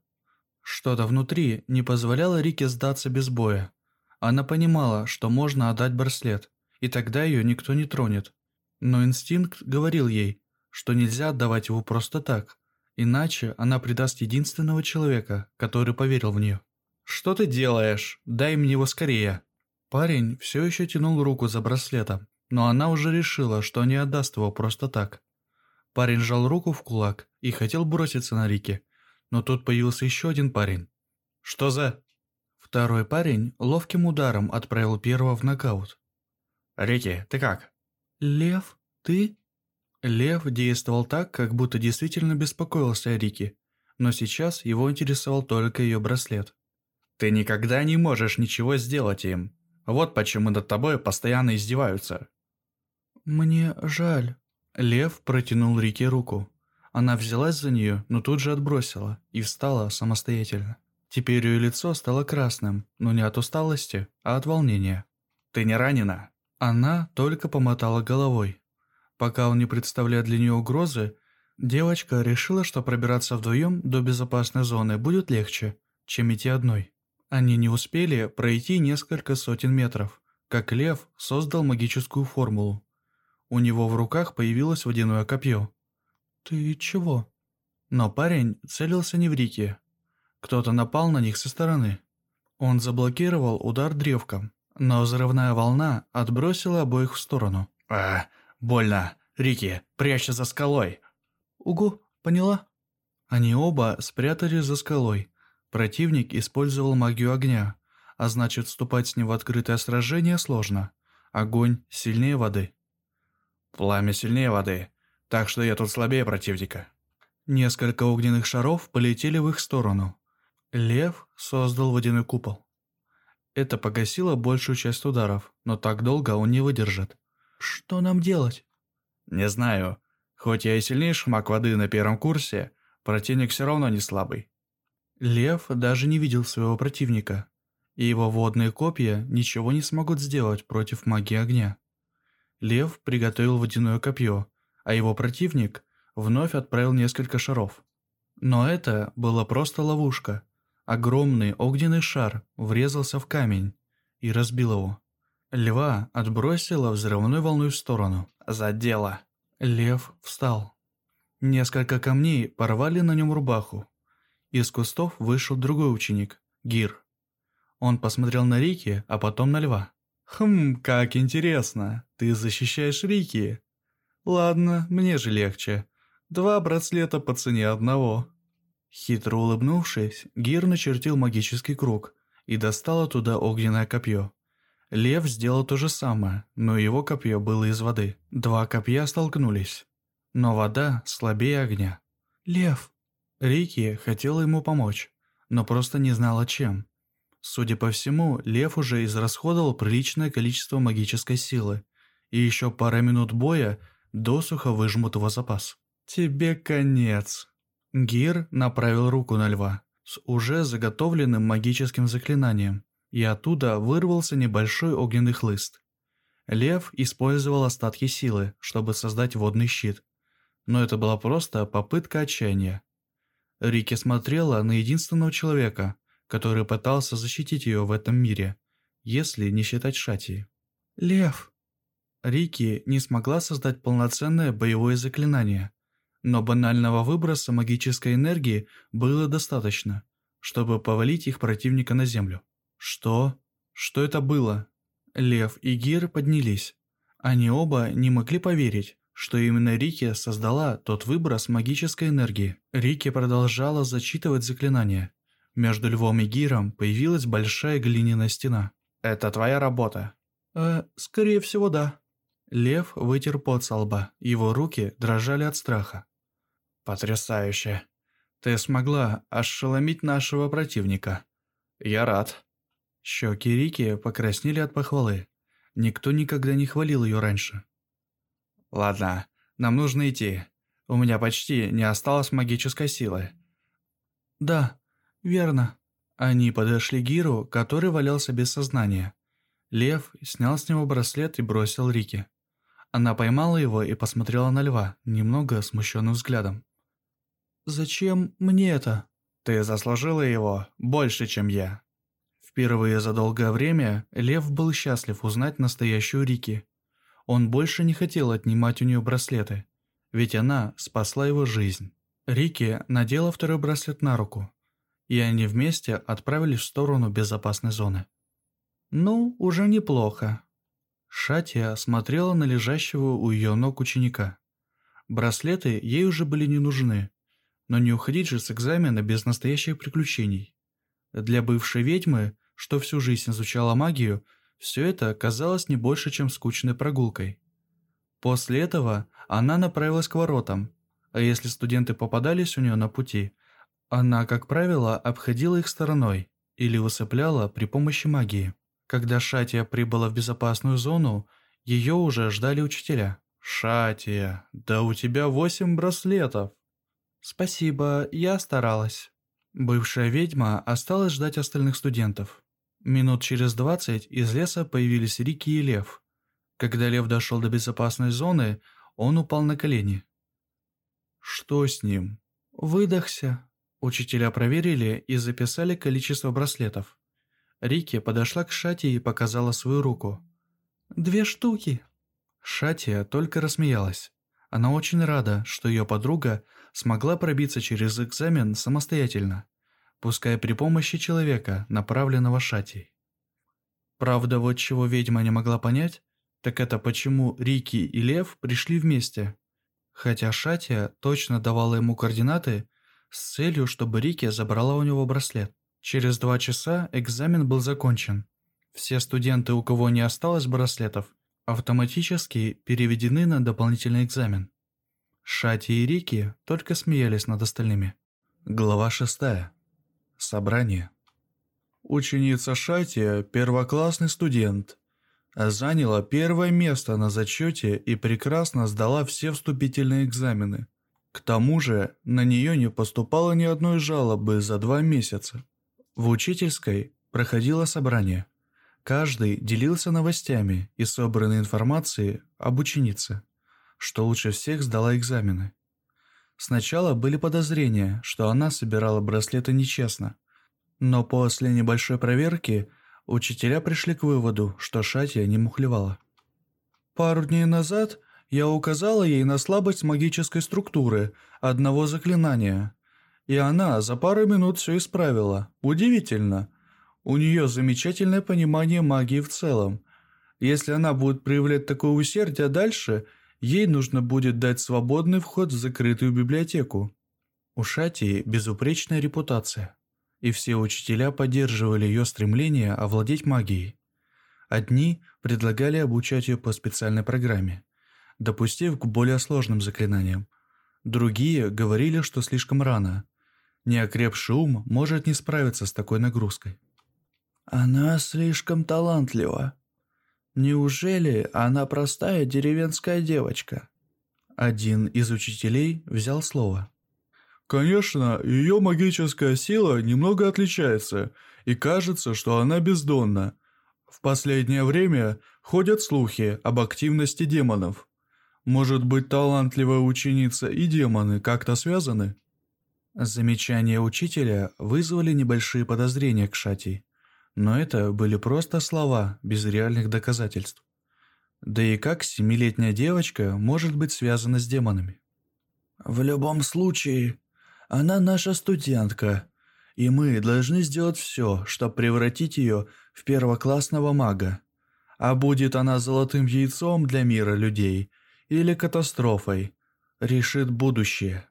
Что-то внутри не позволяло Рике сдаться без боя. Она понимала, что можно отдать браслет, и тогда ее никто не тронет. Но инстинкт говорил ей, что нельзя отдавать его просто так, иначе она предаст единственного человека, который поверил в нее. «Что ты делаешь? Дай мне его скорее!» Парень все еще тянул руку за браслетом, но она уже решила, что не отдаст его просто так. Парень сжал руку в кулак и хотел броситься на Рики, но тут появился еще один парень. «Что за...» Второй парень ловким ударом отправил первого в нокаут. «Рики, ты как?» «Лев, ты?» Лев действовал так, как будто действительно беспокоился о Рике, но сейчас его интересовал только ее браслет. «Ты никогда не можешь ничего сделать им. Вот почему над тобой постоянно издеваются». «Мне жаль». Лев протянул Рике руку. Она взялась за нее, но тут же отбросила и встала самостоятельно. Теперь ее лицо стало красным, но не от усталости, а от волнения. «Ты не ранена?» Она только помотала головой. Пока он не представляет для нее угрозы, девочка решила, что пробираться вдвоем до безопасной зоны будет легче, чем идти одной. Они не успели пройти несколько сотен метров, как лев создал магическую формулу. У него в руках появилось водяное копье. «Ты чего?» Но парень целился не в Рике. Кто-то напал на них со стороны. Он заблокировал удар древком, но взрывная волна отбросила обоих в сторону. «А, больно. Рики, прячься за скалой». «Угу, поняла». Они оба спрятались за скалой. Противник использовал магию огня, а значит, вступать с ним в открытое сражение сложно. Огонь сильнее воды. Пламя сильнее воды, так что я тут слабее противника. Несколько огненных шаров полетели в их сторону. Лев создал водяной купол. Это погасило большую часть ударов, но так долго он не выдержит. Что нам делать? Не знаю. Хоть я и сильнейший маг воды на первом курсе, противник все равно не слабый. Лев даже не видел своего противника, и его водные копья ничего не смогут сделать против магии огня. Лев приготовил водяное копье, а его противник вновь отправил несколько шаров. Но это была просто ловушка. Огромный огненный шар врезался в камень и разбил его. Льва отбросило взрывной волной в сторону. «За дело!» Лев встал. Несколько камней порвали на нем рубаху. Из кустов вышел другой ученик, Гир. Он посмотрел на Рики, а потом на льва. «Хм, как интересно. Ты защищаешь Рики. Ладно, мне же легче. Два браслета по цене одного». Хитро улыбнувшись, Гир начертил магический круг и достал оттуда огненное копье. Лев сделал то же самое, но его копье было из воды. Два копья столкнулись. Но вода слабее огня. «Лев!» Рики хотела ему помочь, но просто не знала чем. Судя по всему, Лев уже израсходовал приличное количество магической силы, и еще пара минут боя досуха выжмут его запас. «Тебе конец!» Гир направил руку на льва с уже заготовленным магическим заклинанием, и оттуда вырвался небольшой огненный хлыст. Лев использовал остатки силы, чтобы создать водный щит, но это была просто попытка отчаяния. Рики смотрела на единственного человека, который пытался защитить ее в этом мире, если не считать Шати. «Лев!» Рики не смогла создать полноценное боевое заклинание, но банального выброса магической энергии было достаточно, чтобы повалить их противника на землю. Что? Что это было? Лев и Гир поднялись. Они оба не могли поверить, что именно Рики создала тот выброс магической энергии. Рики продолжала зачитывать заклинание, между львом и гиром появилась большая глиняная стена. «Это твоя работа?» «Э, скорее всего, да». Лев вытер пот со лба, его руки дрожали от страха. «Потрясающе. Ты смогла ошеломить нашего противника. Я рад». Щеки Рики покраснели от похвалы. Никто никогда не хвалил ее раньше. «Ладно, нам нужно идти. У меня почти не осталось магической силы». «Да, «Верно». Они подошли к Гиру, который валялся без сознания. Лев снял с него браслет и бросил Рике. Она поймала его и посмотрела на льва, немного смущенным взглядом. «Зачем мне это?» «Ты заслужила его больше, чем я». Впервые за долгое время Лев был счастлив узнать настоящую Рики. Он больше не хотел отнимать у нее браслеты, ведь она спасла его жизнь. Рики надела второй браслет на руку, и они вместе отправились в сторону безопасной зоны. «Ну, уже неплохо». Шатия смотрела на лежащего у ее ног ученика. Браслеты ей уже были не нужны, но не уходить же с экзамена без настоящих приключений. Для бывшей ведьмы, что всю жизнь изучала магию, все это казалось не больше, чем скучной прогулкой. После этого она направилась к воротам, а если студенты попадались у нее на пути, она, как правило, обходила их стороной или усыпляла при помощи магии. Когда Шатия прибыла в безопасную зону, ее уже ждали учителя. «Шатия, да у тебя восемь браслетов!» «Спасибо, я старалась». Бывшая ведьма осталась ждать остальных студентов. Минут через двадцать из леса появились Рики и Лев. Когда Лев дошел до безопасной зоны, он упал на колени. «Что с ним?» «Выдохся». Учителя проверили и записали количество браслетов. Рики подошла к Шати и показала свою руку. «Две штуки». Шатия только рассмеялась. Она очень рада, что ее подруга смогла пробиться через экзамен самостоятельно, пускай при помощи человека, направленного Шатей. Правда, вот чего ведьма не могла понять, так это почему Рики и Лев пришли вместе. Хотя Шатия точно давала ему координаты с целью, чтобы Рики забрала у него браслет. Через два часа экзамен был закончен. Все студенты, у кого не осталось браслетов, автоматически переведены на дополнительный экзамен. Шати и Рики только смеялись над остальными. Глава 6. Собрание. Ученица Шати, первоклассный студент, заняла первое место на зачете и прекрасно сдала все вступительные экзамены. К тому же, на нее не поступало ни одной жалобы за два месяца. В учительской проходило собрание. Каждый делился новостями и собранной информацией об ученице, что лучше всех сдала экзамены. Сначала были подозрения, что она собирала браслеты нечестно, но после небольшой проверки учителя пришли к выводу, что Шатия не мухлевала. Пару дней назад я указала ей на слабость магической структуры одного заклинания, и она за пару минут все исправила. Удивительно. У нее замечательное понимание магии в целом. Если она будет проявлять такое усердие дальше, ей нужно будет дать свободный вход в закрытую библиотеку. У Шатии безупречная репутация, и все учителя поддерживали ее стремление овладеть магией. Одни предлагали обучать ее по специальной программе, допустив к более сложным заклинаниям. Другие говорили, что слишком рано – Неокрепший ум может не справиться с такой нагрузкой. Она слишком талантлива. Неужели она простая деревенская девочка? Один из учителей взял слово. Конечно, ее магическая сила немного отличается, и кажется, что она бездонна. В последнее время ходят слухи об активности демонов. Может быть, талантливая ученица и демоны как-то связаны? Замечания учителя вызвали небольшие подозрения к Шати, но это были просто слова без реальных доказательств. Да и как семилетняя девочка может быть связана с демонами? В любом случае, она наша студентка, и мы должны сделать все, чтобы превратить ее в первоклассного мага. А будет она золотым яйцом для мира людей или катастрофой, решит будущее.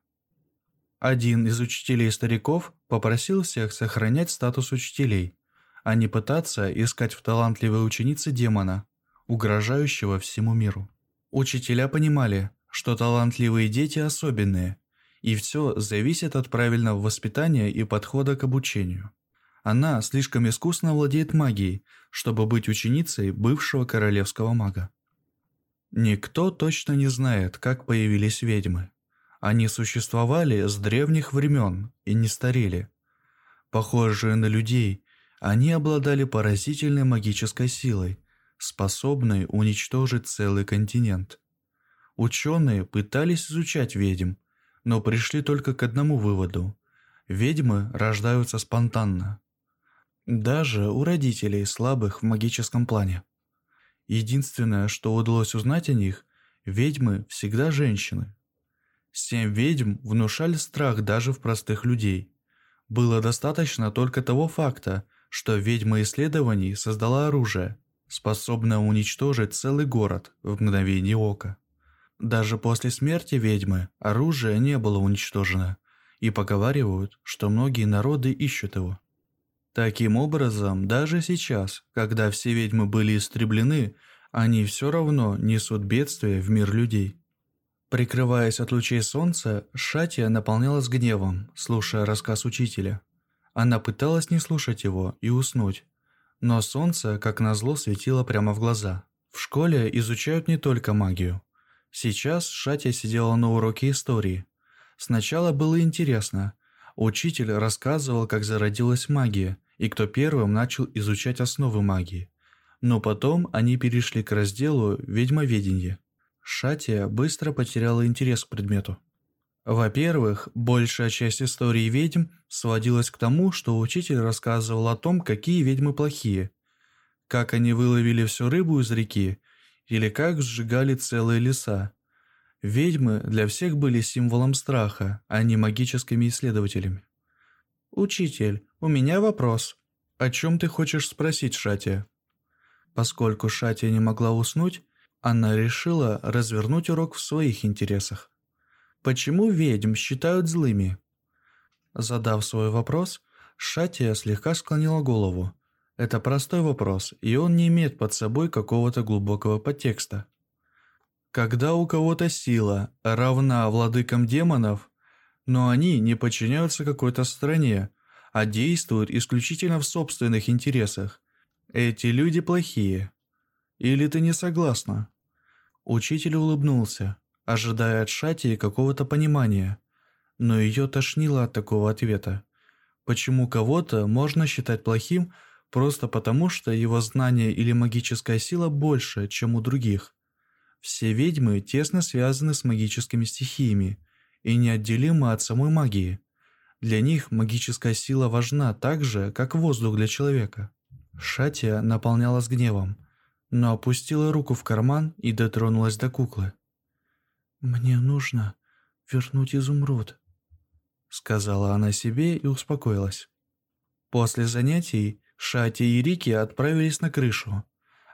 Один из учителей стариков попросил всех сохранять статус учителей, а не пытаться искать в талантливой ученице демона, угрожающего всему миру. Учителя понимали, что талантливые дети особенные, и все зависит от правильного воспитания и подхода к обучению. Она слишком искусно владеет магией, чтобы быть ученицей бывшего королевского мага. Никто точно не знает, как появились ведьмы. Они существовали с древних времен и не старели. Похожие на людей, они обладали поразительной магической силой, способной уничтожить целый континент. Ученые пытались изучать ведьм, но пришли только к одному выводу – ведьмы рождаются спонтанно. Даже у родителей слабых в магическом плане. Единственное, что удалось узнать о них – ведьмы всегда женщины. Семь ведьм внушали страх даже в простых людей. Было достаточно только того факта, что ведьма исследований создала оружие, способная уничтожить целый город в мгновение ока. Даже после смерти ведьмы оружие не было уничтожено, и поговаривают, что многие народы ищут его. Таким образом, даже сейчас, когда все ведьмы были истреблены, они все равно несут бедствие в мир людей. Прикрываясь от лучей солнца, Шатия наполнялась гневом, слушая рассказ учителя. Она пыталась не слушать его и уснуть, но солнце, как назло, светило прямо в глаза. В школе изучают не только магию. Сейчас Шатя сидела на уроке истории. Сначала было интересно. Учитель рассказывал, как зародилась магия, и кто первым начал изучать основы магии. Но потом они перешли к разделу «Ведьмоведение». Шатия быстро потеряла интерес к предмету. Во-первых, большая часть истории ведьм сводилась к тому, что учитель рассказывал о том, какие ведьмы плохие, как они выловили всю рыбу из реки, или как сжигали целые леса. Ведьмы для всех были символом страха, а не магическими исследователями. «Учитель, у меня вопрос. О чем ты хочешь спросить, Шатия?» Поскольку Шатия не могла уснуть, она решила развернуть урок в своих интересах. Почему ведьм считают злыми? Задав свой вопрос, Шатия слегка склонила голову. Это простой вопрос, и он не имеет под собой какого-то глубокого подтекста. Когда у кого-то сила равна владыкам демонов, но они не подчиняются какой-то стране, а действуют исключительно в собственных интересах, эти люди плохие. Или ты не согласна? Учитель улыбнулся ожидая от Шатии какого-то понимания. Но ее тошнило от такого ответа. Почему кого-то можно считать плохим просто потому, что его знание или магическая сила больше, чем у других? Все ведьмы тесно связаны с магическими стихиями и неотделимы от самой магии. Для них магическая сила важна так же, как воздух для человека. Шатия наполнялась гневом, но опустила руку в карман и дотронулась до куклы. «Мне нужно вернуть изумруд», — сказала она себе и успокоилась. После занятий Шати и Рики отправились на крышу.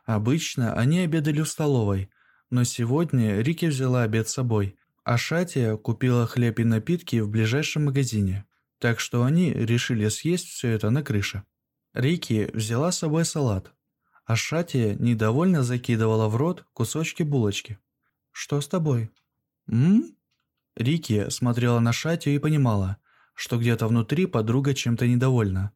Обычно они обедали в столовой, но сегодня Рики взяла обед с собой, а Шатия купила хлеб и напитки в ближайшем магазине, так что они решили съесть все это на крыше. Рики взяла с собой салат, а Шатия недовольно закидывала в рот кусочки булочки. «Что с тобой?» «М?», Рики смотрела на Шатию и понимала, что где-то внутри подруга чем-то недовольна.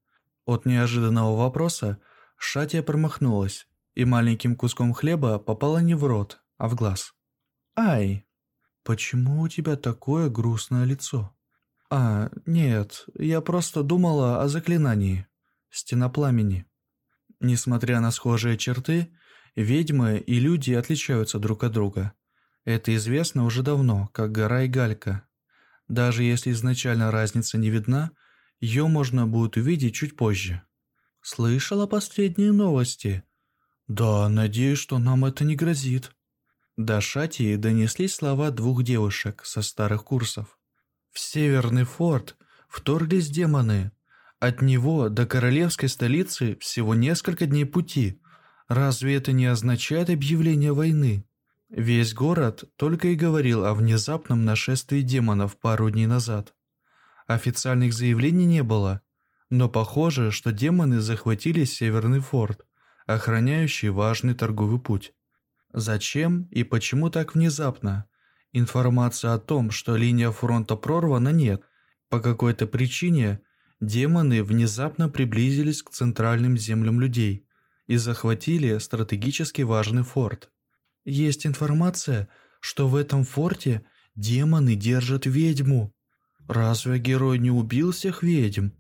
От неожиданного вопроса Шатия промахнулась и маленьким куском хлеба попала не в рот, а в глаз. «Ай, почему у тебя такое грустное лицо?» «А, нет, я просто думала о заклинании. Стена пламени». Несмотря на схожие черты, ведьмы и люди отличаются друг от друга – это известно уже давно, как гора и галька. Даже если изначально разница не видна, ее можно будет увидеть чуть позже. Слышала последние новости? Да, надеюсь, что нам это не грозит. До Шатии донеслись слова двух девушек со старых курсов. В Северный форт вторглись демоны. От него до королевской столицы всего несколько дней пути. Разве это не означает объявление войны? Весь город только и говорил о внезапном нашествии демонов пару дней назад. Официальных заявлений не было, но похоже, что демоны захватили Северный форт, охраняющий важный торговый путь. Зачем и почему так внезапно? Информации о том, что линия фронта прорвана, нет. По какой-то причине демоны внезапно приблизились к центральным землям людей и захватили стратегически важный форт. Есть информация, что в этом форте демоны держат ведьму. Разве герой не убил всех ведьм?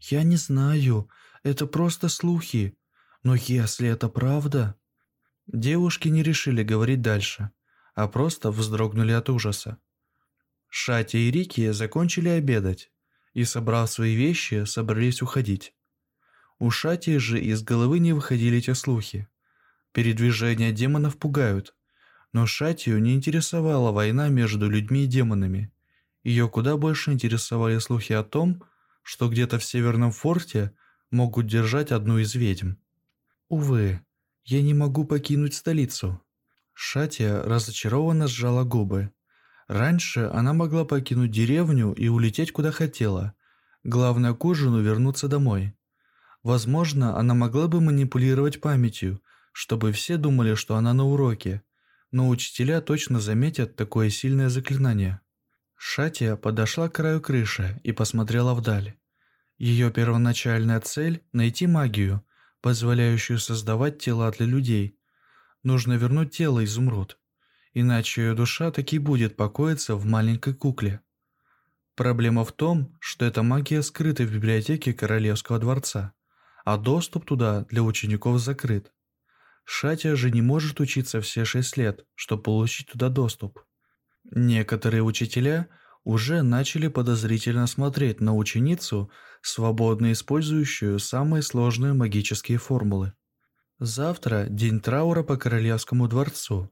Я не знаю, это просто слухи. Но если это правда... Девушки не решили говорить дальше, а просто вздрогнули от ужаса. Шати и Рики закончили обедать и, собрав свои вещи, собрались уходить. У Шати же из головы не выходили те слухи. Передвижения демонов пугают. Но Шатию не интересовала война между людьми и демонами. Ее куда больше интересовали слухи о том, что где-то в Северном форте могут держать одну из ведьм. Увы, Я не могу покинуть столицу». Шатия разочарованно сжала губы. Раньше она могла покинуть деревню и улететь куда хотела. Главное к ужину вернуться домой. Возможно, она могла бы манипулировать памятью, чтобы все думали, что она на уроке, но учителя точно заметят такое сильное заклинание. Шатия подошла к краю крыши и посмотрела вдаль. Ее первоначальная цель – найти магию, позволяющую создавать тела для людей. Нужно вернуть тело изумруд, иначе ее душа таки будет покоиться в маленькой кукле. Проблема в том, что эта магия скрыта в библиотеке Королевского дворца а доступ туда для учеников закрыт. Шатя же не может учиться все шесть лет, чтобы получить туда доступ. Некоторые учителя уже начали подозрительно смотреть на ученицу, свободно использующую самые сложные магические формулы. Завтра день траура по королевскому дворцу.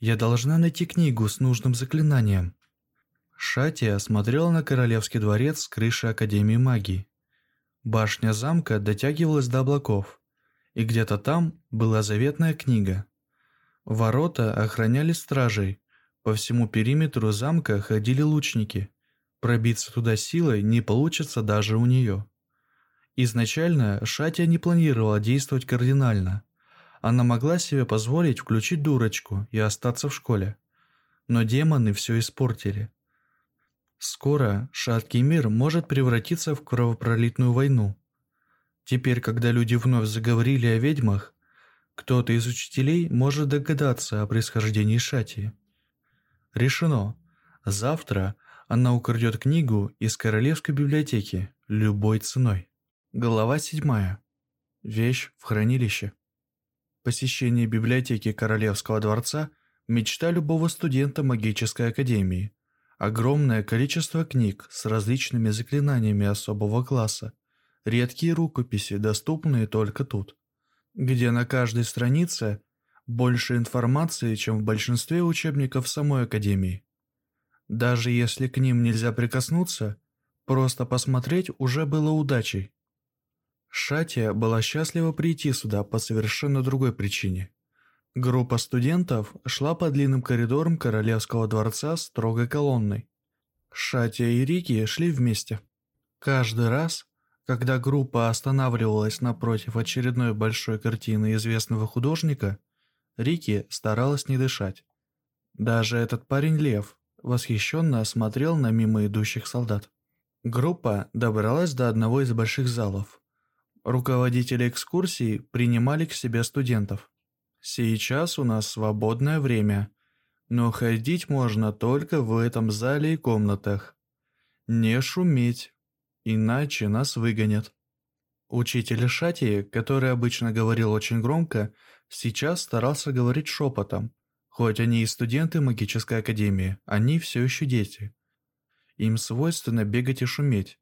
Я должна найти книгу с нужным заклинанием. Шатия смотрела на королевский дворец с крыши Академии магии. Башня замка дотягивалась до облаков, и где-то там была заветная книга. Ворота охраняли стражей, по всему периметру замка ходили лучники. Пробиться туда силой не получится даже у нее. Изначально Шатя не планировала действовать кардинально. Она могла себе позволить включить дурочку и остаться в школе. Но демоны все испортили. Скоро шаткий мир может превратиться в кровопролитную войну. Теперь, когда люди вновь заговорили о ведьмах, кто-то из учителей может догадаться о происхождении Шати. Решено. Завтра она украдет книгу из королевской библиотеки любой ценой. Глава 7. Вещь в хранилище. Посещение библиотеки Королевского дворца – мечта любого студента магической академии – Огромное количество книг с различными заклинаниями особого класса. Редкие рукописи, доступные только тут. Где на каждой странице больше информации, чем в большинстве учебников самой Академии. Даже если к ним нельзя прикоснуться, просто посмотреть уже было удачей. Шатия была счастлива прийти сюда по совершенно другой причине. Группа студентов шла по длинным коридорам Королевского дворца строгой колонной. Шатя и Рики шли вместе. Каждый раз, когда группа останавливалась напротив очередной большой картины известного художника, Рики старалась не дышать. Даже этот парень Лев восхищенно смотрел на мимо идущих солдат. Группа добралась до одного из больших залов. Руководители экскурсий принимали к себе студентов. Сейчас у нас свободное время, но ходить можно только в этом зале и комнатах. Не шуметь, иначе нас выгонят. Учитель Шати, который обычно говорил очень громко, сейчас старался говорить шепотом. Хоть они и студенты магической академии, они все еще дети. Им свойственно бегать и шуметь,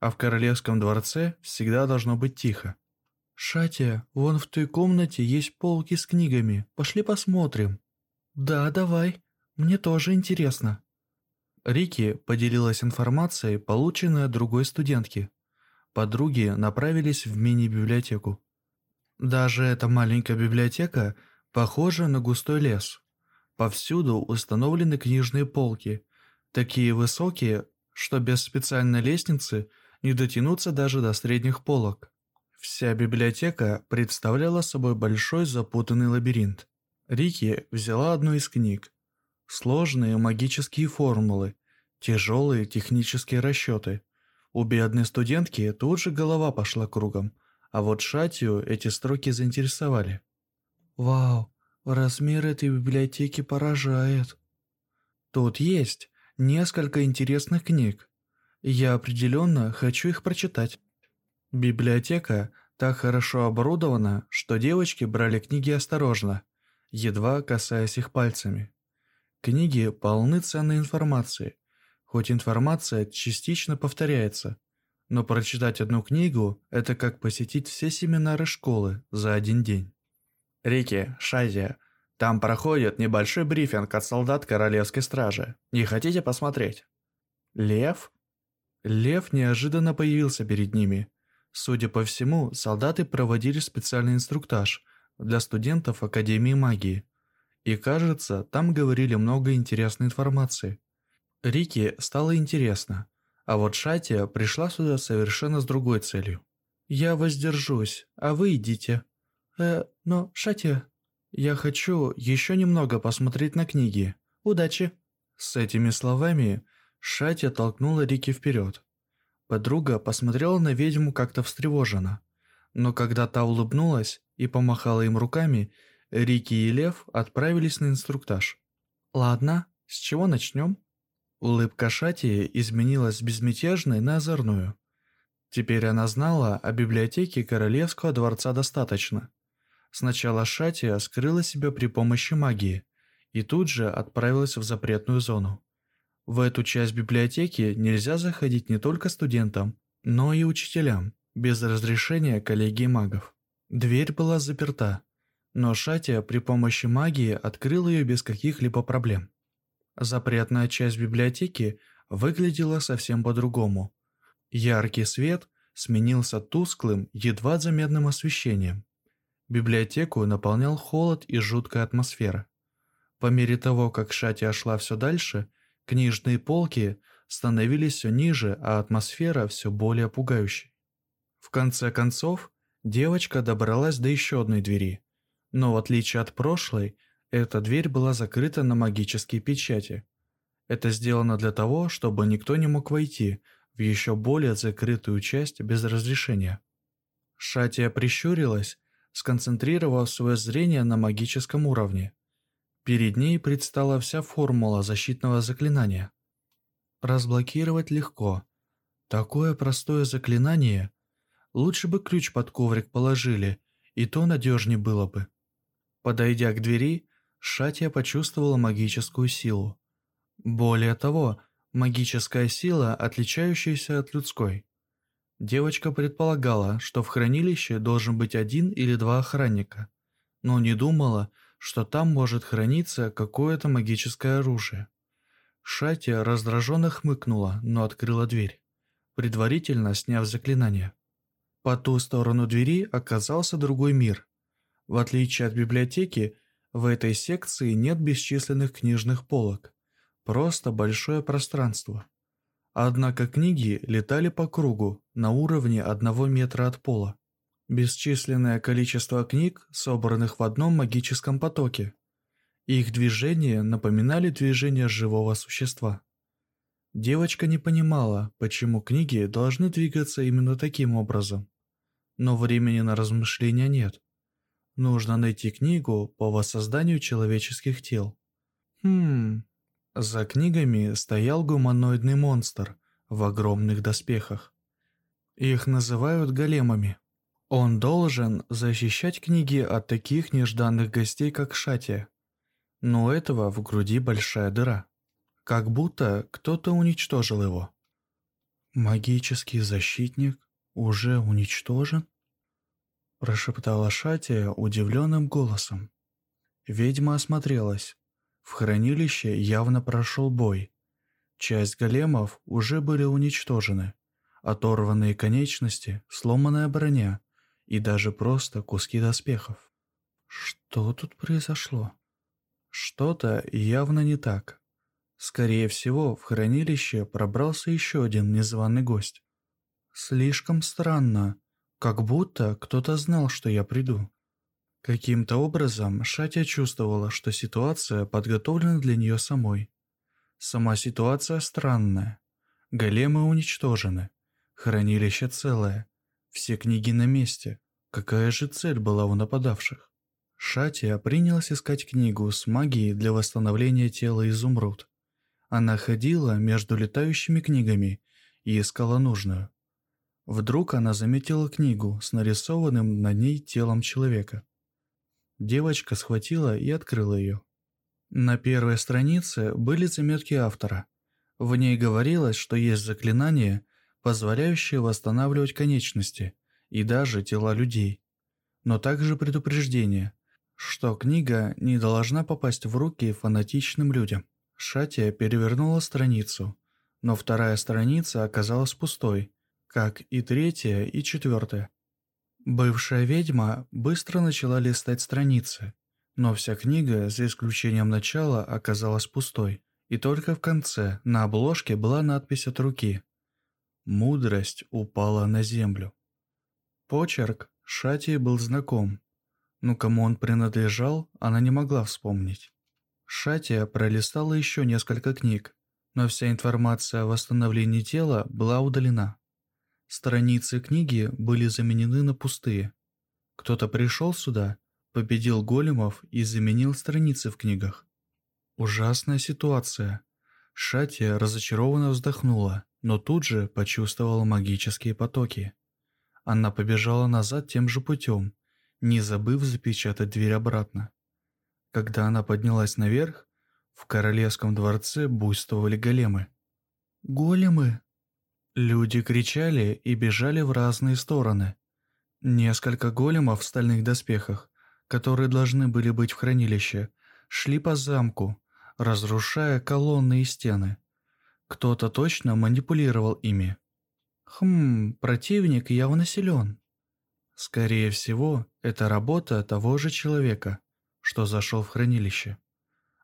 а в королевском дворце всегда должно быть тихо. «Шатя, вон в той комнате есть полки с книгами. Пошли посмотрим». «Да, давай. Мне тоже интересно». Рики поделилась информацией, полученной от другой студентки. Подруги направились в мини-библиотеку. Даже эта маленькая библиотека похожа на густой лес. Повсюду установлены книжные полки, такие высокие, что без специальной лестницы не дотянуться даже до средних полок. Вся библиотека представляла собой большой запутанный лабиринт. Рики взяла одну из книг. Сложные магические формулы, тяжелые технические расчеты. У бедной студентки тут же голова пошла кругом, а вот Шатию эти строки заинтересовали. «Вау, размер этой библиотеки поражает. Тут есть несколько интересных книг. Я определенно хочу их прочитать». Библиотека так хорошо оборудована, что девочки брали книги осторожно, едва касаясь их пальцами. Книги полны ценной информации, хоть информация частично повторяется, но прочитать одну книгу – это как посетить все семинары школы за один день. Рики, Шазия, там проходит небольшой брифинг от солдат Королевской стражи. Не хотите посмотреть? Лев? Лев неожиданно появился перед ними – Судя по всему, солдаты проводили специальный инструктаж для студентов Академии магии. И кажется, там говорили много интересной информации. Рике стало интересно, а вот Шатия пришла сюда совершенно с другой целью. «Я воздержусь, а вы идите». «Э, но, Шатия, я хочу еще немного посмотреть на книги. Удачи!» С этими словами Шатия толкнула Рики вперед. Подруга посмотрела на ведьму как-то встревоженно. Но когда та улыбнулась и помахала им руками, Рики и Лев отправились на инструктаж. «Ладно, с чего начнем?» Улыбка Шатии изменилась с безмятежной на озорную. Теперь она знала о библиотеке Королевского дворца достаточно. Сначала Шатия скрыла себя при помощи магии и тут же отправилась в запретную зону. В эту часть библиотеки нельзя заходить не только студентам, но и учителям, без разрешения коллегии магов. Дверь была заперта, но Шатия при помощи магии открыл ее без каких-либо проблем. Запретная часть библиотеки выглядела совсем по-другому. Яркий свет сменился тусклым, едва заметным освещением. Библиотеку наполнял холод и жуткая атмосфера. По мере того, как Шатия шла все дальше, книжные полки становились все ниже, а атмосфера все более пугающей. В конце концов, девочка добралась до еще одной двери. Но в отличие от прошлой, эта дверь была закрыта на магические печати. Это сделано для того, чтобы никто не мог войти в еще более закрытую часть без разрешения. Шатия прищурилась, сконцентрировав свое зрение на магическом уровне. Перед ней предстала вся формула защитного заклинания. Разблокировать легко. Такое простое заклинание. Лучше бы ключ под коврик положили, и то надежнее было бы. Подойдя к двери, Шатия почувствовала магическую силу. Более того, магическая сила, отличающаяся от людской. Девочка предполагала, что в хранилище должен быть один или два охранника, но не думала, что там может храниться какое-то магическое оружие. Шатия раздраженно хмыкнула, но открыла дверь, предварительно сняв заклинание. По ту сторону двери оказался другой мир. В отличие от библиотеки, в этой секции нет бесчисленных книжных полок, просто большое пространство. Однако книги летали по кругу на уровне одного метра от пола. Бесчисленное количество книг, собранных в одном магическом потоке. Их движения напоминали движение живого существа. Девочка не понимала, почему книги должны двигаться именно таким образом. Но времени на размышления нет. Нужно найти книгу по воссозданию человеческих тел. Хм... За книгами стоял гуманоидный монстр в огромных доспехах. Их называют големами. Он должен защищать книги от таких нежданных гостей, как Шатия. Но у этого в груди большая дыра. Как будто кто-то уничтожил его. Магический защитник уже уничтожен? прошептала Шатия удивленным голосом. Ведьма осмотрелась. В хранилище явно прошел бой. Часть големов уже были уничтожены. Оторванные конечности, сломанная броня и даже просто куски доспехов. Что тут произошло? Что-то явно не так. Скорее всего, в хранилище пробрался еще один незваный гость. Слишком странно, как будто кто-то знал, что я приду. Каким-то образом Шатя чувствовала, что ситуация подготовлена для нее самой. Сама ситуация странная. Големы уничтожены. Хранилище целое. Все книги на месте. Какая же цель была у нападавших? Шатия принялась искать книгу с магией для восстановления тела изумруд. Она ходила между летающими книгами и искала нужную. Вдруг она заметила книгу с нарисованным на ней телом человека. Девочка схватила и открыла ее. На первой странице были заметки автора. В ней говорилось, что есть заклинание, позволяющее восстанавливать конечности и даже тела людей. Но также предупреждение, что книга не должна попасть в руки фанатичным людям. Шатия перевернула страницу, но вторая страница оказалась пустой, как и третья и четвертая. Бывшая ведьма быстро начала листать страницы, но вся книга, за исключением начала, оказалась пустой, и только в конце на обложке была надпись от руки «Мудрость упала на землю». Почерк Шати был знаком, но кому он принадлежал, она не могла вспомнить. Шатия пролистала еще несколько книг, но вся информация о восстановлении тела была удалена. Страницы книги были заменены на пустые. Кто-то пришел сюда, победил големов и заменил страницы в книгах. Ужасная ситуация. Шатия разочарованно вздохнула, но тут же почувствовала магические потоки. Она побежала назад тем же путем, не забыв запечатать дверь обратно. Когда она поднялась наверх, в королевском дворце буйствовали големы. «Големы!» Люди кричали и бежали в разные стороны. Несколько големов в стальных доспехах, которые должны были быть в хранилище, шли по замку, разрушая колонны и стены. Кто-то точно манипулировал ими. Хм, противник явно силен. Скорее всего, это работа того же человека, что зашел в хранилище.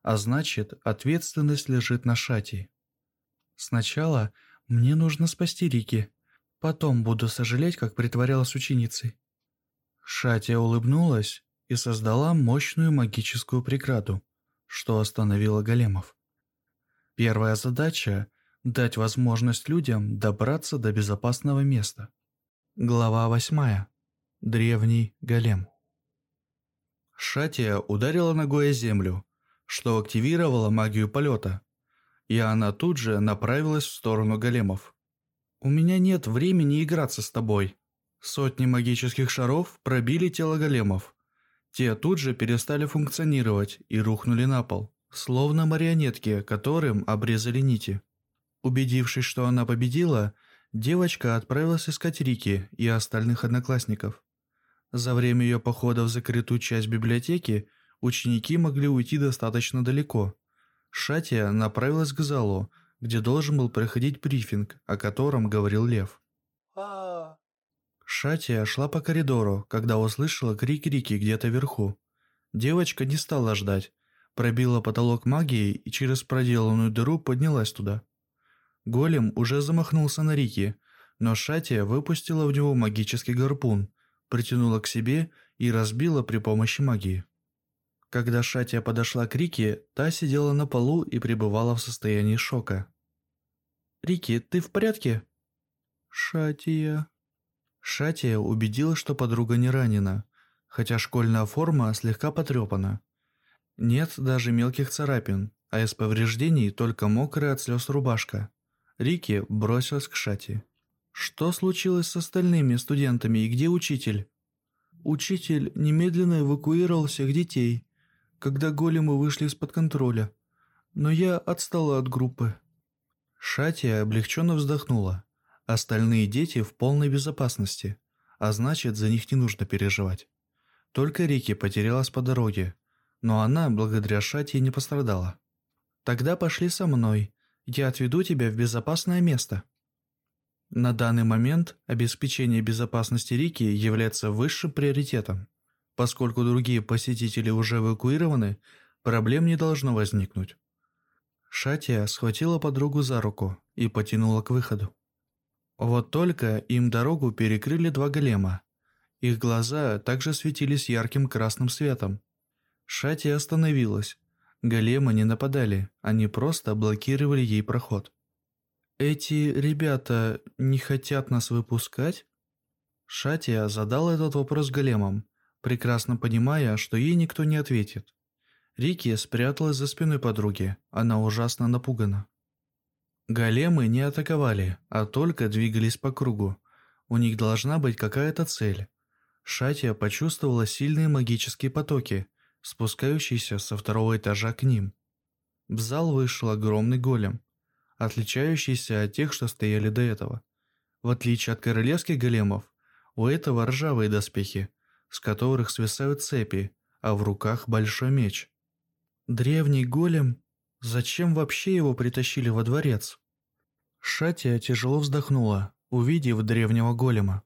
А значит, ответственность лежит на Шати. Сначала мне нужно спасти Рики. Потом буду сожалеть, как притворялась ученицей. Шатия улыбнулась и создала мощную магическую преграду, что остановило големов. Первая задача – дать возможность людям добраться до безопасного места. Глава 8. Древний голем. Шатия ударила ногой о землю, что активировало магию полета и она тут же направилась в сторону големов. «У меня нет времени играться с тобой». Сотни магических шаров пробили тело големов. Те тут же перестали функционировать и рухнули на пол, словно марионетки, которым обрезали нити. Убедившись, что она победила, девочка отправилась искать Рики и остальных одноклассников. За время ее похода в закрытую часть библиотеки ученики могли уйти достаточно далеко, Шатия направилась к залу, где должен был проходить брифинг, о котором говорил Лев. Шатия шла по коридору, когда услышала крик Рики где-то вверху. Девочка не стала ждать, пробила потолок магией и через проделанную дыру поднялась туда. Голем уже замахнулся на Рики, но Шатия выпустила в него магический гарпун, притянула к себе и разбила при помощи магии. Когда Шатия подошла к Рике, та сидела на полу и пребывала в состоянии шока. «Рики, ты в порядке?» «Шатия...» Шатия убедилась, что подруга не ранена, хотя школьная форма слегка потрепана. Нет даже мелких царапин, а из повреждений только мокрая от слез рубашка. Рики бросилась к Шати. «Что случилось с остальными студентами и где учитель?» «Учитель немедленно эвакуировал всех детей когда големы вышли из-под контроля, но я отстала от группы. Шатия облегченно вздохнула. Остальные дети в полной безопасности, а значит, за них не нужно переживать. Только Рики потерялась по дороге, но она, благодаря Шатии, не пострадала. «Тогда пошли со мной, я отведу тебя в безопасное место». На данный момент обеспечение безопасности Рики является высшим приоритетом. Поскольку другие посетители уже эвакуированы, проблем не должно возникнуть. Шатия схватила подругу за руку и потянула к выходу. Вот только им дорогу перекрыли два голема. Их глаза также светились ярким красным светом. Шатия остановилась. Големы не нападали, они просто блокировали ей проход. «Эти ребята не хотят нас выпускать?» Шатия задал этот вопрос големам, прекрасно понимая, что ей никто не ответит. Рики спряталась за спиной подруги, она ужасно напугана. Големы не атаковали, а только двигались по кругу. У них должна быть какая-то цель. Шатия почувствовала сильные магические потоки, спускающиеся со второго этажа к ним. В зал вышел огромный голем, отличающийся от тех, что стояли до этого. В отличие от королевских големов, у этого ржавые доспехи, с которых свисают цепи, а в руках большой меч. Древний голем? Зачем вообще его притащили во дворец? Шатия тяжело вздохнула, увидев древнего голема.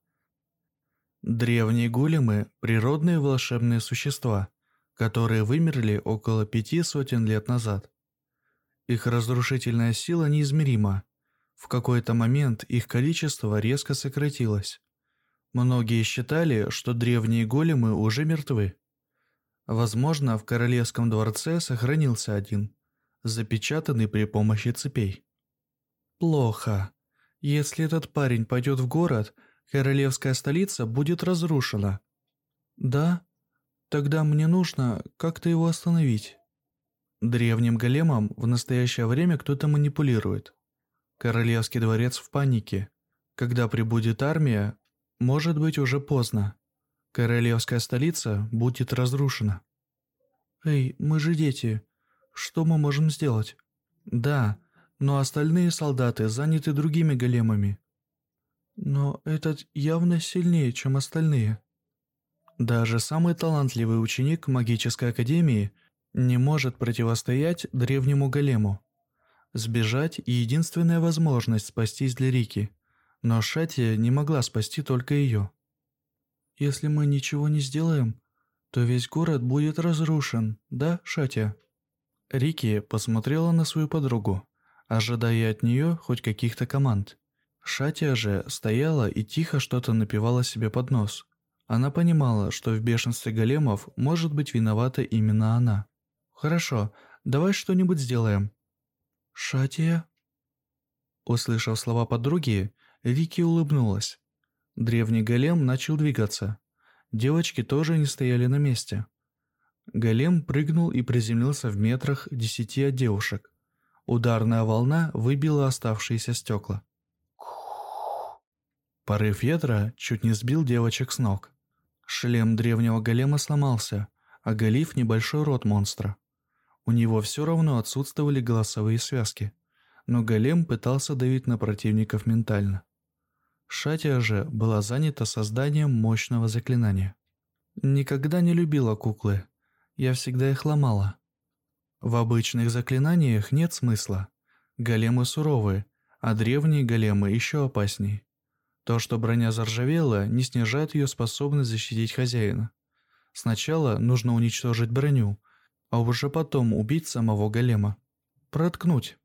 Древние големы – природные волшебные существа, которые вымерли около пяти сотен лет назад. Их разрушительная сила неизмерима. В какой-то момент их количество резко сократилось. Многие считали, что древние големы уже мертвы. Возможно, в королевском дворце сохранился один, запечатанный при помощи цепей. Плохо. Если этот парень пойдет в город, королевская столица будет разрушена. Да? Тогда мне нужно как-то его остановить. Древним големом в настоящее время кто-то манипулирует. Королевский дворец в панике. Когда прибудет армия, может быть уже поздно. Королевская столица будет разрушена. «Эй, мы же дети. Что мы можем сделать?» «Да, но остальные солдаты заняты другими големами». «Но этот явно сильнее, чем остальные». Даже самый талантливый ученик магической академии не может противостоять древнему голему. Сбежать – единственная возможность спастись для Рики, но Шатия не могла спасти только ее. Если мы ничего не сделаем, то весь город будет разрушен, да, Шатя?» Рики посмотрела на свою подругу, ожидая от нее хоть каких-то команд. Шатия же стояла и тихо что-то напевала себе под нос. Она понимала, что в бешенстве големов может быть виновата именно она. «Хорошо, давай что-нибудь сделаем». «Шатия?» Услышав слова подруги, Вики улыбнулась. Древний голем начал двигаться. Девочки тоже не стояли на месте. Голем прыгнул и приземлился в метрах десяти от девушек. Ударная волна выбила оставшиеся стекла. Порыв ветра чуть не сбил девочек с ног. Шлем древнего голема сломался, оголив небольшой рот монстра. У него все равно отсутствовали голосовые связки, но голем пытался давить на противников ментально. Шатия же была занята созданием мощного заклинания. Никогда не любила куклы. Я всегда их ломала. В обычных заклинаниях нет смысла. Големы суровые, а древние големы еще опаснее. То, что броня заржавела, не снижает ее способность защитить хозяина. Сначала нужно уничтожить броню, а уже потом убить самого голема. Проткнуть.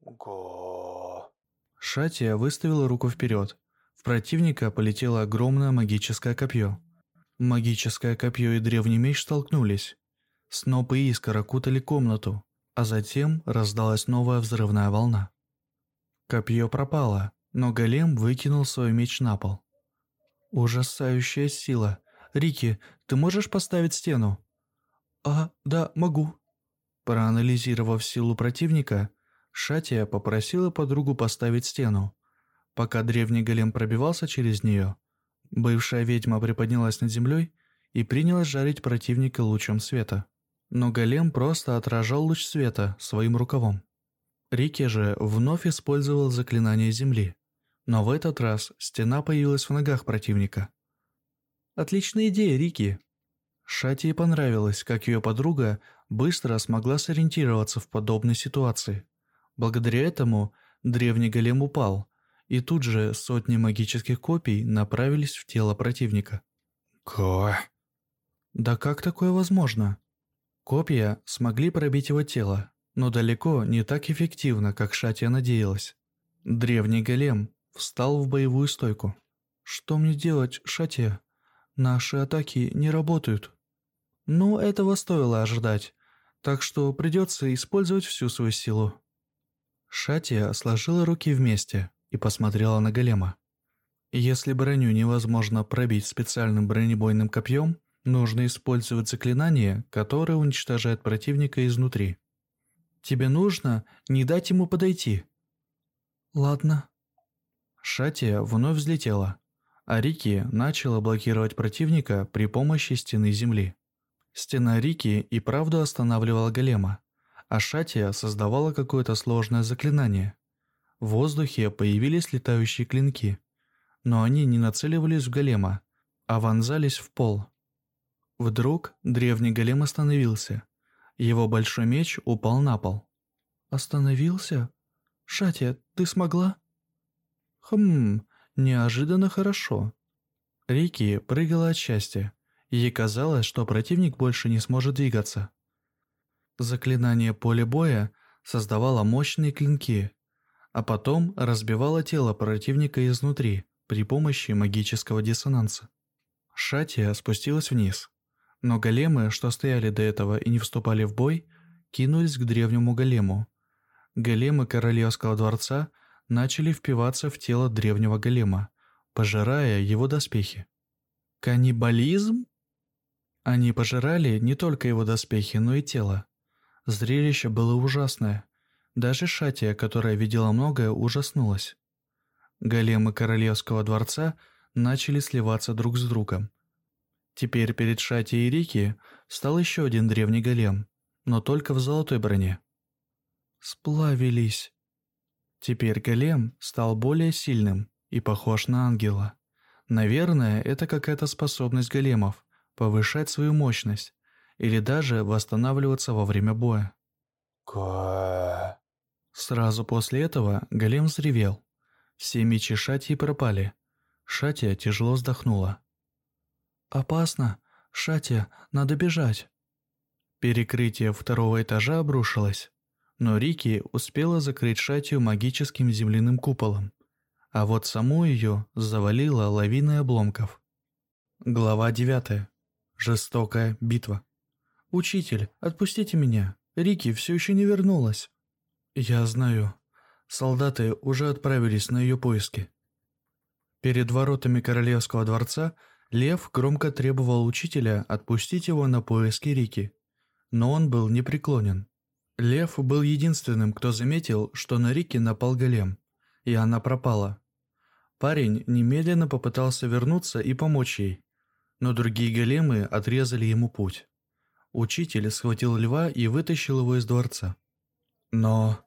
Го. Шатия выставила руку вперед, в противника полетело огромное магическое копье. Магическое копье и древний меч столкнулись. Снопы искр окутали комнату, а затем раздалась новая взрывная волна. Копье пропало, но голем выкинул свой меч на пол. «Ужасающая сила! Рики, ты можешь поставить стену?» «А, да, могу». Проанализировав силу противника, Шатия попросила подругу поставить стену. Пока древний голем пробивался через нее, бывшая ведьма приподнялась над землей и принялась жарить противника лучом света. Но голем просто отражал луч света своим рукавом. Рики же вновь использовал заклинание земли, но в этот раз стена появилась в ногах противника. «Отличная идея, Рики!» Шати понравилось, как ее подруга быстро смогла сориентироваться в подобной ситуации. Благодаря этому древний голем упал, и тут же сотни магических копий направились в тело противника. Ко? Да как такое возможно? Копья смогли пробить его тело, но далеко не так эффективно, как Шатия надеялась. Древний голем встал в боевую стойку. «Что мне делать, Шатия? Наши атаки не работают». «Ну, этого стоило ожидать, так что придется использовать всю свою силу». Шатия сложила руки вместе и посмотрела на голема. Если броню невозможно пробить специальным бронебойным копьем, нужно использовать заклинание, которое уничтожает противника изнутри. Тебе нужно не дать ему подойти. Ладно. Шатия вновь взлетела, а Рики начала блокировать противника при помощи стены земли. Стена Рики и правда останавливала голема, а Шатия создавала какое-то сложное заклинание, в воздухе появились летающие клинки, но они не нацеливались в голема, а вонзались в пол. Вдруг древний голем остановился. Его большой меч упал на пол. «Остановился? Шатя, ты смогла?» «Хм, неожиданно хорошо». Рики прыгала от счастья. Ей казалось, что противник больше не сможет двигаться. Заклинание поля боя создавало мощные клинки, а потом разбивало тело противника изнутри при помощи магического диссонанса. Шатия спустилась вниз, но големы, что стояли до этого и не вступали в бой, кинулись к древнему голему. Големы королевского дворца начали впиваться в тело древнего голема, пожирая его доспехи. Каннибализм? Они пожирали не только его доспехи, но и тело. Зрелище было ужасное. Даже Шатия, которая видела многое, ужаснулась. Големы королевского дворца начали сливаться друг с другом. Теперь перед Шатией и Рики стал еще один древний голем, но только в золотой броне. Сплавились. Теперь голем стал более сильным и похож на ангела. Наверное, это какая-то способность големов повышать свою мощность или даже восстанавливаться во время боя. Ка. Сразу после этого голем взревел. Все мечи Шати пропали. Шатия тяжело вздохнула. «Опасно! Шатия, надо бежать!» Перекрытие второго этажа обрушилось, но Рики успела закрыть Шатию магическим земляным куполом, а вот саму ее завалила лавиной обломков. Глава 9. Жестокая битва. «Учитель, отпустите меня. Рики все еще не вернулась». «Я знаю. Солдаты уже отправились на ее поиски». Перед воротами королевского дворца Лев громко требовал учителя отпустить его на поиски Рики. Но он был непреклонен. Лев был единственным, кто заметил, что на Рики напал голем, и она пропала. Парень немедленно попытался вернуться и помочь ей, но другие големы отрезали ему путь. Учитель схватил льва и вытащил его из дворца. Но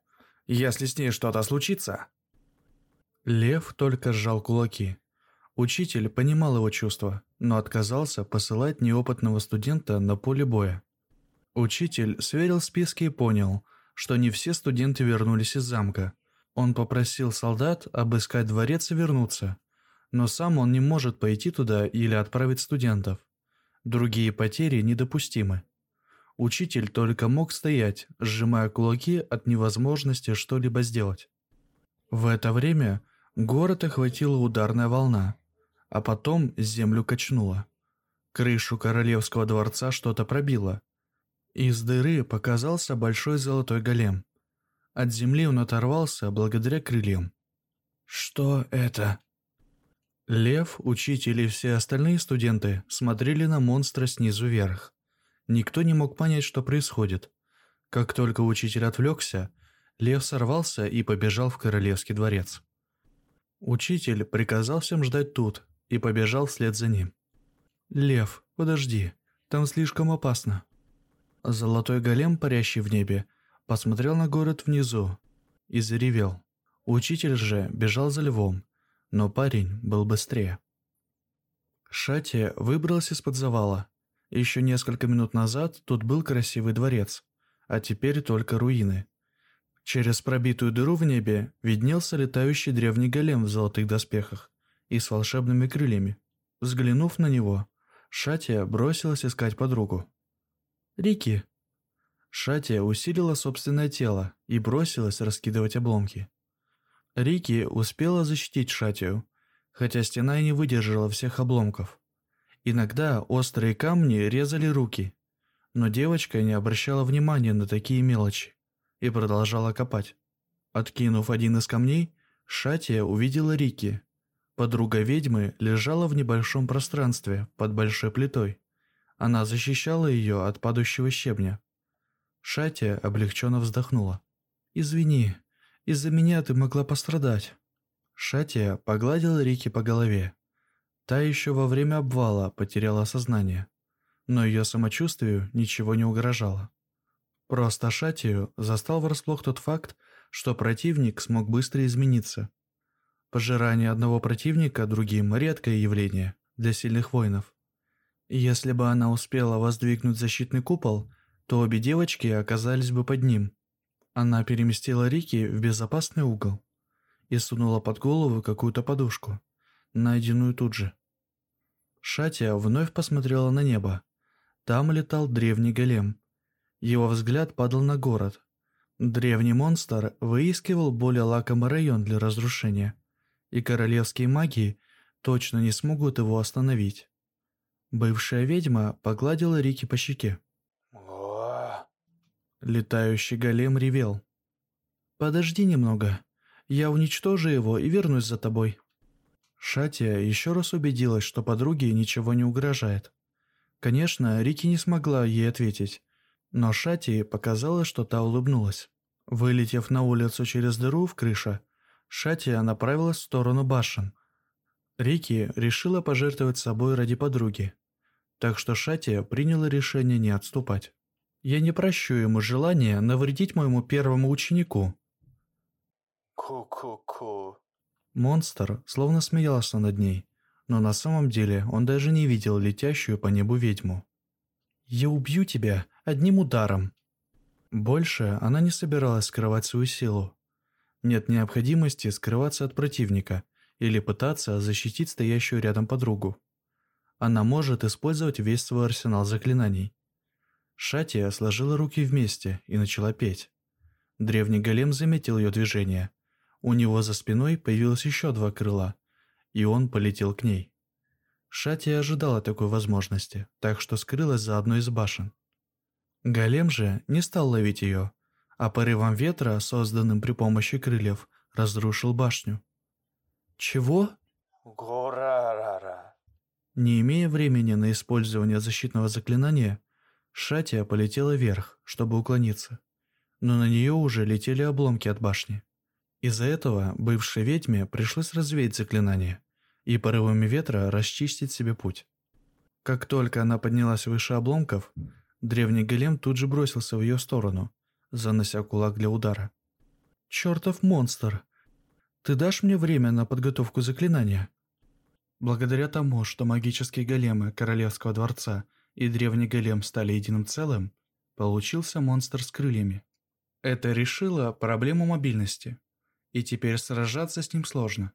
если с ней что-то случится... Лев только сжал кулаки. Учитель понимал его чувства, но отказался посылать неопытного студента на поле боя. Учитель сверил списки и понял, что не все студенты вернулись из замка. Он попросил солдат обыскать дворец и вернуться, но сам он не может пойти туда или отправить студентов. Другие потери недопустимы. Учитель только мог стоять, сжимая кулаки от невозможности что-либо сделать. В это время город охватила ударная волна, а потом землю качнуло. Крышу королевского дворца что-то пробило. Из дыры показался большой золотой голем. От земли он оторвался благодаря крыльям. «Что это?» Лев, учитель и все остальные студенты смотрели на монстра снизу вверх. Никто не мог понять, что происходит. Как только учитель отвлекся, Лев сорвался и побежал в королевский дворец. Учитель приказал всем ждать тут и побежал вслед за ним. «Лев, подожди, там слишком опасно». Золотой голем, парящий в небе, посмотрел на город внизу и заревел. Учитель же бежал за львом, но парень был быстрее. Шати выбрался из-под завала. Еще несколько минут назад тут был красивый дворец, а теперь только руины. Через пробитую дыру в небе виднелся летающий древний голем в золотых доспехах и с волшебными крыльями. Взглянув на него, Шатия бросилась искать подругу. «Рики!» Шатия усилила собственное тело и бросилась раскидывать обломки. Рики успела защитить Шатию, хотя стена и не выдержала всех обломков. Иногда острые камни резали руки, но девочка не обращала внимания на такие мелочи и продолжала копать. Откинув один из камней, Шатия увидела Рики. Подруга ведьмы лежала в небольшом пространстве под большой плитой. Она защищала ее от падающего щебня. Шатия облегченно вздохнула. «Извини, из-за меня ты могла пострадать». Шатия погладила Рики по голове. Та еще во время обвала потеряла сознание, но ее самочувствию ничего не угрожало. Просто Шатию застал врасплох тот факт, что противник смог быстро измениться. Пожирание одного противника другим – редкое явление для сильных воинов. Если бы она успела воздвигнуть защитный купол, то обе девочки оказались бы под ним – она переместила Рики в безопасный угол и сунула под голову какую-то подушку, найденную тут же. Шатия вновь посмотрела на небо. Там летал древний голем. Его взгляд падал на город. Древний монстр выискивал более лакомый район для разрушения, и королевские магии точно не смогут его остановить. Бывшая ведьма погладила Рики по щеке. Летающий голем ревел. «Подожди немного. Я уничтожу его и вернусь за тобой». Шатия еще раз убедилась, что подруге ничего не угрожает. Конечно, Рики не смогла ей ответить, но Шатии показалось, что та улыбнулась. Вылетев на улицу через дыру в крыше, Шатия направилась в сторону башен. Рики решила пожертвовать собой ради подруги, так что Шатия приняла решение не отступать. «Я не прощу ему желания навредить моему первому ученику», Ку-ку-ку. Монстр словно смеялся над ней, но на самом деле он даже не видел летящую по небу ведьму. «Я убью тебя одним ударом!» Больше она не собиралась скрывать свою силу. Нет необходимости скрываться от противника или пытаться защитить стоящую рядом подругу. Она может использовать весь свой арсенал заклинаний. Шатия сложила руки вместе и начала петь. Древний голем заметил ее движение – у него за спиной появилось еще два крыла, и он полетел к ней. Шати ожидала такой возможности, так что скрылась за одной из башен. Голем же не стал ловить ее, а порывом ветра, созданным при помощи крыльев, разрушил башню. «Чего?» Гурарара. Не имея времени на использование защитного заклинания, Шатия полетела вверх, чтобы уклониться, но на нее уже летели обломки от башни. Из-за этого бывшей ведьме пришлось развеять заклинание и порывами ветра расчистить себе путь. Как только она поднялась выше обломков, древний голем тут же бросился в ее сторону, занося кулак для удара. «Чертов монстр! Ты дашь мне время на подготовку заклинания?» Благодаря тому, что магические големы Королевского дворца и древний голем стали единым целым, получился монстр с крыльями. Это решило проблему мобильности и теперь сражаться с ним сложно.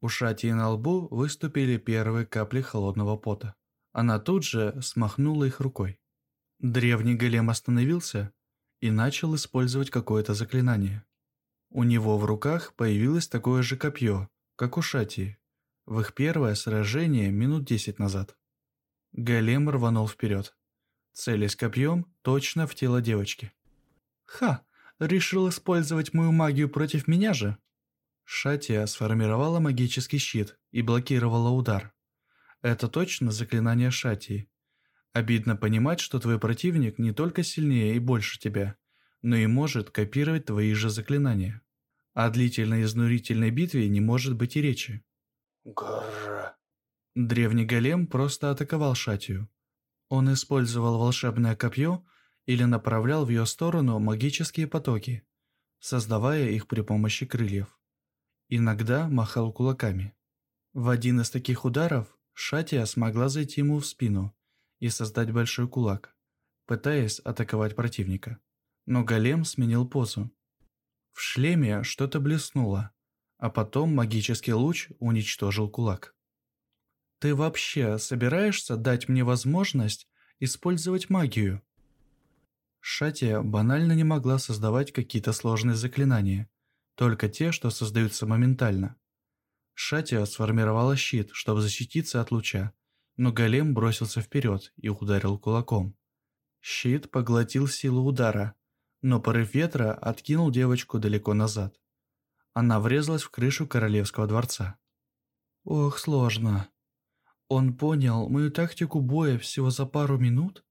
У Шати на лбу выступили первые капли холодного пота. Она тут же смахнула их рукой. Древний голем остановился и начал использовать какое-то заклинание. У него в руках появилось такое же копье, как у Шати, в их первое сражение минут десять назад. Голем рванул вперед, целясь копьем точно в тело девочки. «Ха! решил использовать мою магию против меня же?» Шатия сформировала магический щит и блокировала удар. Это точно заклинание Шатии. Обидно понимать, что твой противник не только сильнее и больше тебя, но и может копировать твои же заклинания. О длительной изнурительной битве не может быть и речи. Грррр. Древний голем просто атаковал Шатию. Он использовал волшебное копье или направлял в ее сторону магические потоки, создавая их при помощи крыльев. Иногда махал кулаками. В один из таких ударов Шатия смогла зайти ему в спину и создать большой кулак, пытаясь атаковать противника. Но голем сменил позу. В шлеме что-то блеснуло, а потом магический луч уничтожил кулак. «Ты вообще собираешься дать мне возможность использовать магию?» Шатия банально не могла создавать какие-то сложные заклинания, только те, что создаются моментально. Шатия сформировала щит, чтобы защититься от луча, но голем бросился вперед и ударил кулаком. Щит поглотил силу удара, но порыв ветра откинул девочку далеко назад. Она врезалась в крышу королевского дворца. Ох, сложно. Он понял мою тактику боя всего за пару минут?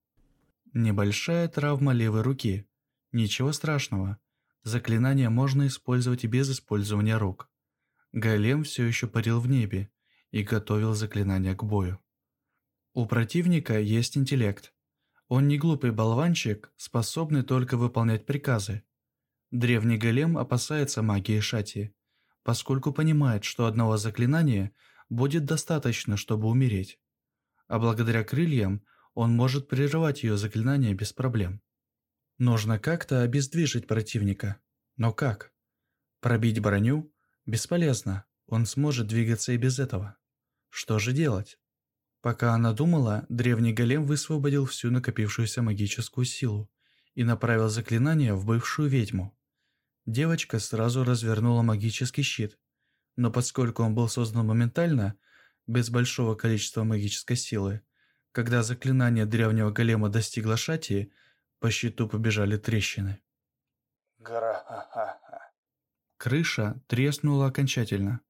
Небольшая травма левой руки. Ничего страшного. Заклинание можно использовать и без использования рук. Голем все еще парил в небе и готовил заклинание к бою. У противника есть интеллект. Он не глупый болванчик, способный только выполнять приказы. Древний голем опасается магии Шати, поскольку понимает, что одного заклинания будет достаточно, чтобы умереть. А благодаря крыльям он может прерывать ее заклинания без проблем. Нужно как-то обездвижить противника. Но как? Пробить броню? Бесполезно. Он сможет двигаться и без этого. Что же делать? Пока она думала, древний голем высвободил всю накопившуюся магическую силу и направил заклинание в бывшую ведьму. Девочка сразу развернула магический щит, но поскольку он был создан моментально, без большого количества магической силы, когда заклинание древнего голема достигло Шатии, по щиту побежали трещины. Гра-ха-ха. Крыша треснула окончательно,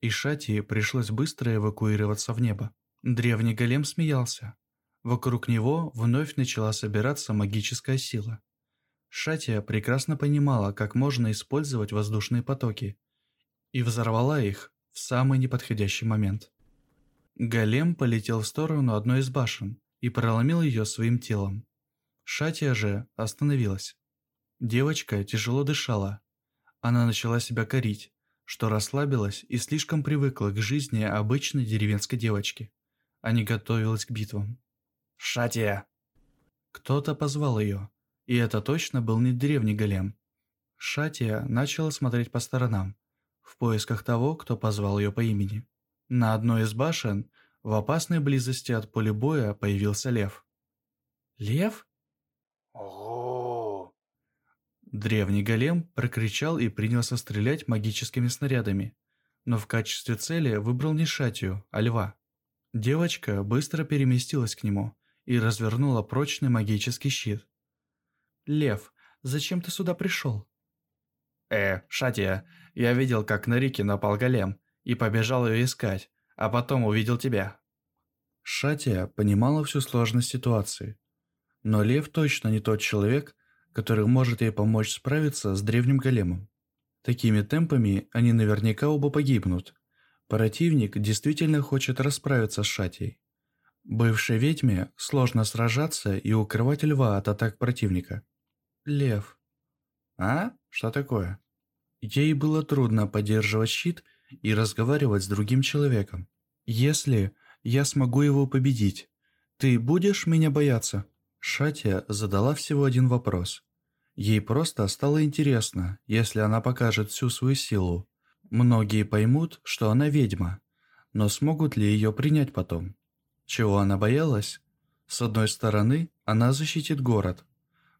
и Шатии пришлось быстро эвакуироваться в небо. Древний голем смеялся. Вокруг него вновь начала собираться магическая сила. Шатия прекрасно понимала, как можно использовать воздушные потоки, и взорвала их в самый неподходящий момент. Голем полетел в сторону одной из башен и проломил ее своим телом. Шатия же остановилась. Девочка тяжело дышала. Она начала себя корить, что расслабилась и слишком привыкла к жизни обычной деревенской девочки а не готовилась к битвам. «Шатия!» Кто-то позвал ее, и это точно был не древний голем. Шатия начала смотреть по сторонам, в поисках того, кто позвал ее по имени. На одной из башен, в опасной близости от поля боя, появился лев. «Лев?» Ого. Древний голем прокричал и принялся стрелять магическими снарядами, но в качестве цели выбрал не Шатию, а льва. Девочка быстро переместилась к нему и развернула прочный магический щит. «Лев, зачем ты сюда пришел?» «Э, Шатия, я видел, как на Рике напал голем, и побежал ее искать, а потом увидел тебя». Шатия понимала всю сложность ситуации. Но Лев точно не тот человек, который может ей помочь справиться с древним големом. Такими темпами они наверняка оба погибнут, Противник действительно хочет расправиться с Шатей. Бывшей ведьме сложно сражаться и укрывать льва от атак противника. Лев. А? Что такое? Ей было трудно поддерживать щит и разговаривать с другим человеком. Если я смогу его победить, ты будешь меня бояться? Шатия задала всего один вопрос. Ей просто стало интересно, если она покажет всю свою силу, Многие поймут, что она ведьма, но смогут ли ее принять потом? Чего она боялась? С одной стороны, она защитит город,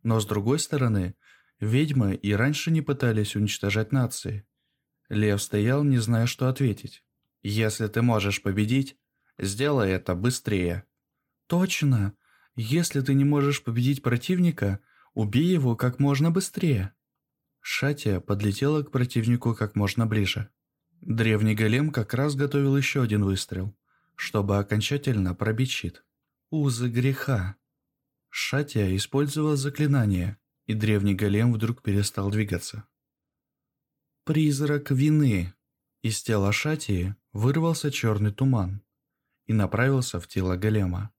но с другой стороны, ведьмы и раньше не пытались уничтожать нации. Лев стоял, не зная, что ответить. «Если ты можешь победить, сделай это быстрее». «Точно! Если ты не можешь победить противника, убей его как можно быстрее». Шатия подлетела к противнику как можно ближе. Древний голем как раз готовил еще один выстрел, чтобы окончательно пробить щит. Узы греха. Шатия использовала заклинание, и древний голем вдруг перестал двигаться. Призрак вины. Из тела Шатии вырвался черный туман и направился в тело голема.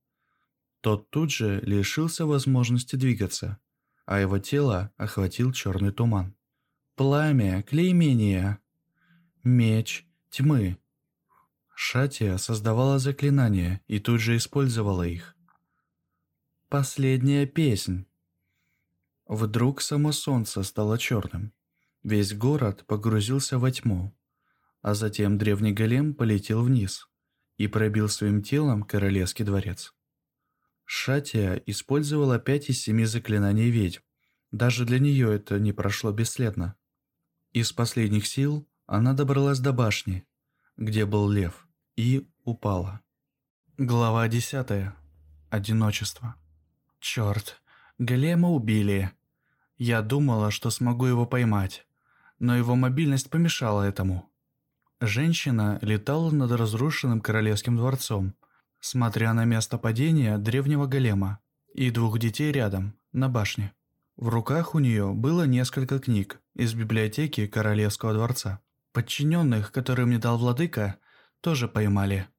Тот тут же лишился возможности двигаться, а его тело охватил черный туман. Пламя, клеймение, меч, тьмы. Шатия создавала заклинания и тут же использовала их. Последняя песнь. Вдруг само солнце стало черным. Весь город погрузился во тьму, а затем древний голем полетел вниз и пробил своим телом королевский дворец. Шатия использовала пять из семи заклинаний ведьм, даже для нее это не прошло бесследно. Из последних сил она добралась до башни, где был лев, и упала. Глава 10. Одиночество. Черт, Голема убили. Я думала, что смогу его поймать, но его мобильность помешала этому. Женщина летала над разрушенным королевским дворцом, смотря на место падения древнего голема и двух детей рядом, на башне. В руках у нее было несколько книг из библиотеки Королевского дворца. Подчиненных, которые мне дал владыка, тоже поймали.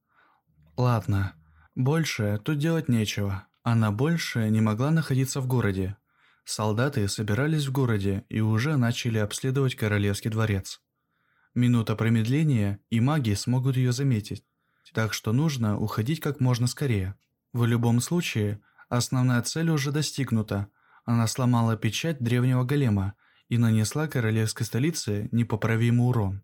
Ладно, больше тут делать нечего. Она больше не могла находиться в городе. Солдаты собирались в городе и уже начали обследовать Королевский дворец. Минута промедления, и маги смогут ее заметить. Так что нужно уходить как можно скорее. В любом случае, основная цель уже достигнута – она сломала печать древнего голема и нанесла королевской столице непоправимый урон.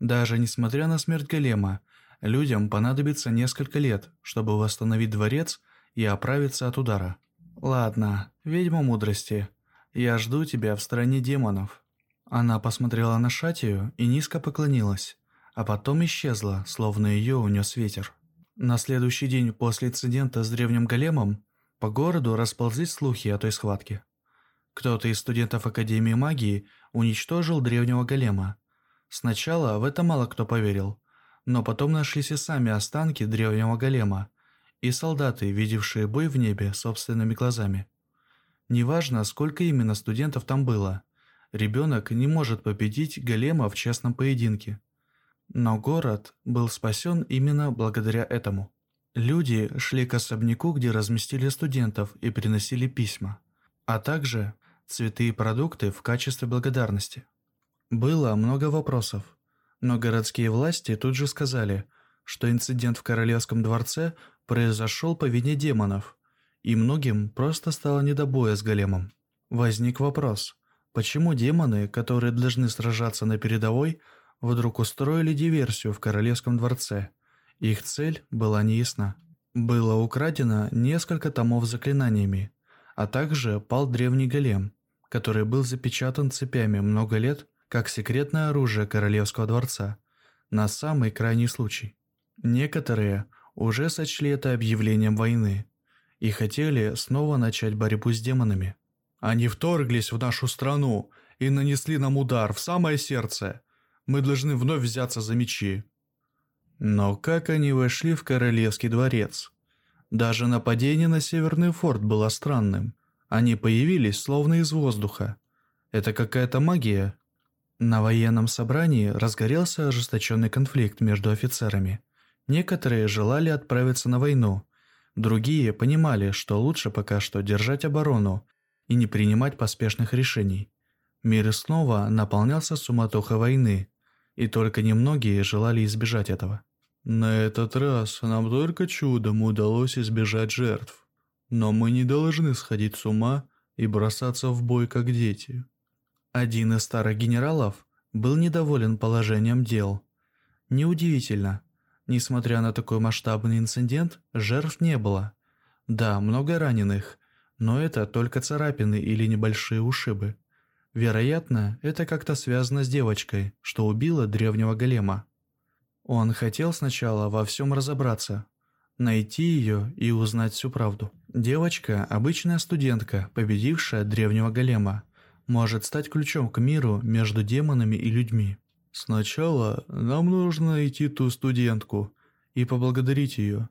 Даже несмотря на смерть голема, Людям понадобится несколько лет, чтобы восстановить дворец и оправиться от удара. Ладно, ведьма мудрости, я жду тебя в стране демонов. Она посмотрела на Шатию и низко поклонилась, а потом исчезла, словно ее унес ветер. На следующий день после инцидента с древним големом по городу расползлись слухи о той схватке. Кто-то из студентов Академии магии уничтожил древнего голема. Сначала в это мало кто поверил, но потом нашлись и сами останки древнего голема, и солдаты, видевшие бой в небе собственными глазами. Неважно, сколько именно студентов там было, ребенок не может победить голема в честном поединке. Но город был спасен именно благодаря этому. Люди шли к особняку, где разместили студентов и приносили письма, а также цветы и продукты в качестве благодарности. Было много вопросов, но городские власти тут же сказали, что инцидент в Королевском дворце произошел по вине демонов, и многим просто стало не до боя с големом. Возник вопрос, почему демоны, которые должны сражаться на передовой, вдруг устроили диверсию в Королевском дворце? Их цель была неясна. Было украдено несколько томов заклинаниями, а также пал древний голем, который был запечатан цепями много лет как секретное оружие Королевского дворца, на самый крайний случай. Некоторые уже сочли это объявлением войны и хотели снова начать борьбу с демонами. Они вторглись в нашу страну и нанесли нам удар в самое сердце. Мы должны вновь взяться за мечи. Но как они вошли в королевский дворец? Даже нападение на Северный форт было странным. Они появились словно из воздуха. Это какая-то магия. На военном собрании разгорелся ожесточенный конфликт между офицерами – Некоторые желали отправиться на войну, другие понимали, что лучше пока что держать оборону и не принимать поспешных решений. Мир снова наполнялся суматохой войны, и только немногие желали избежать этого. На этот раз нам только чудом удалось избежать жертв. Но мы не должны сходить с ума и бросаться в бой как дети. Один из старых генералов был недоволен положением дел. Неудивительно, Несмотря на такой масштабный инцидент, жертв не было. Да, много раненых, но это только царапины или небольшие ушибы. Вероятно, это как-то связано с девочкой, что убила древнего голема. Он хотел сначала во всем разобраться, найти ее и узнать всю правду. Девочка – обычная студентка, победившая древнего голема, может стать ключом к миру между демонами и людьми. Сначала нам нужно найти ту студентку и поблагодарить ее.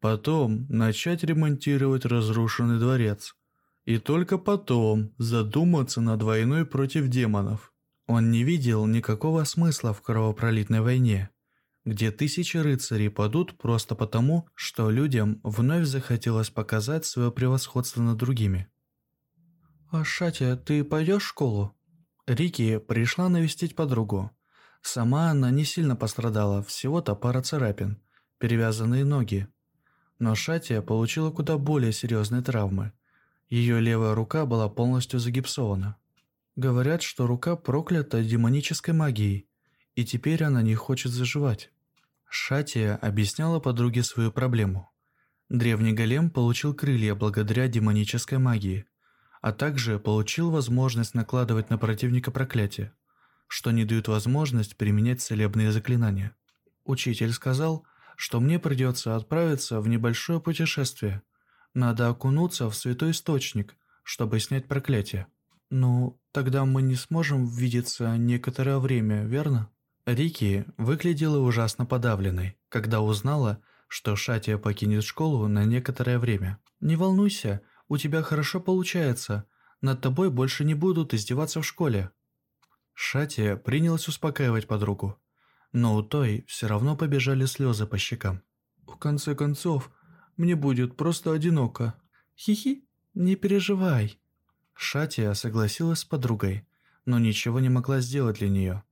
Потом начать ремонтировать разрушенный дворец. И только потом задуматься над войной против демонов. Он не видел никакого смысла в кровопролитной войне, где тысячи рыцарей падут просто потому, что людям вновь захотелось показать свое превосходство над другими. «А Шатя, ты пойдешь в школу?» Рики пришла навестить подругу. Сама она не сильно пострадала, всего-то пара царапин, перевязанные ноги. Но Шатия получила куда более серьезные травмы. Ее левая рука была полностью загипсована. Говорят, что рука проклята демонической магией, и теперь она не хочет заживать. Шатия объясняла подруге свою проблему. Древний голем получил крылья благодаря демонической магии, а также получил возможность накладывать на противника проклятие что не дают возможность применять целебные заклинания. Учитель сказал, что мне придется отправиться в небольшое путешествие. Надо окунуться в святой источник, чтобы снять проклятие. Ну, тогда мы не сможем видеться некоторое время, верно? Рики выглядела ужасно подавленной, когда узнала, что Шатия покинет школу на некоторое время. «Не волнуйся, у тебя хорошо получается. Над тобой больше не будут издеваться в школе». Шатия принялась успокаивать подругу, но у той все равно побежали слезы по щекам. «В конце концов, мне будет просто одиноко. Хи-хи, не переживай». Шатия согласилась с подругой, но ничего не могла сделать для нее.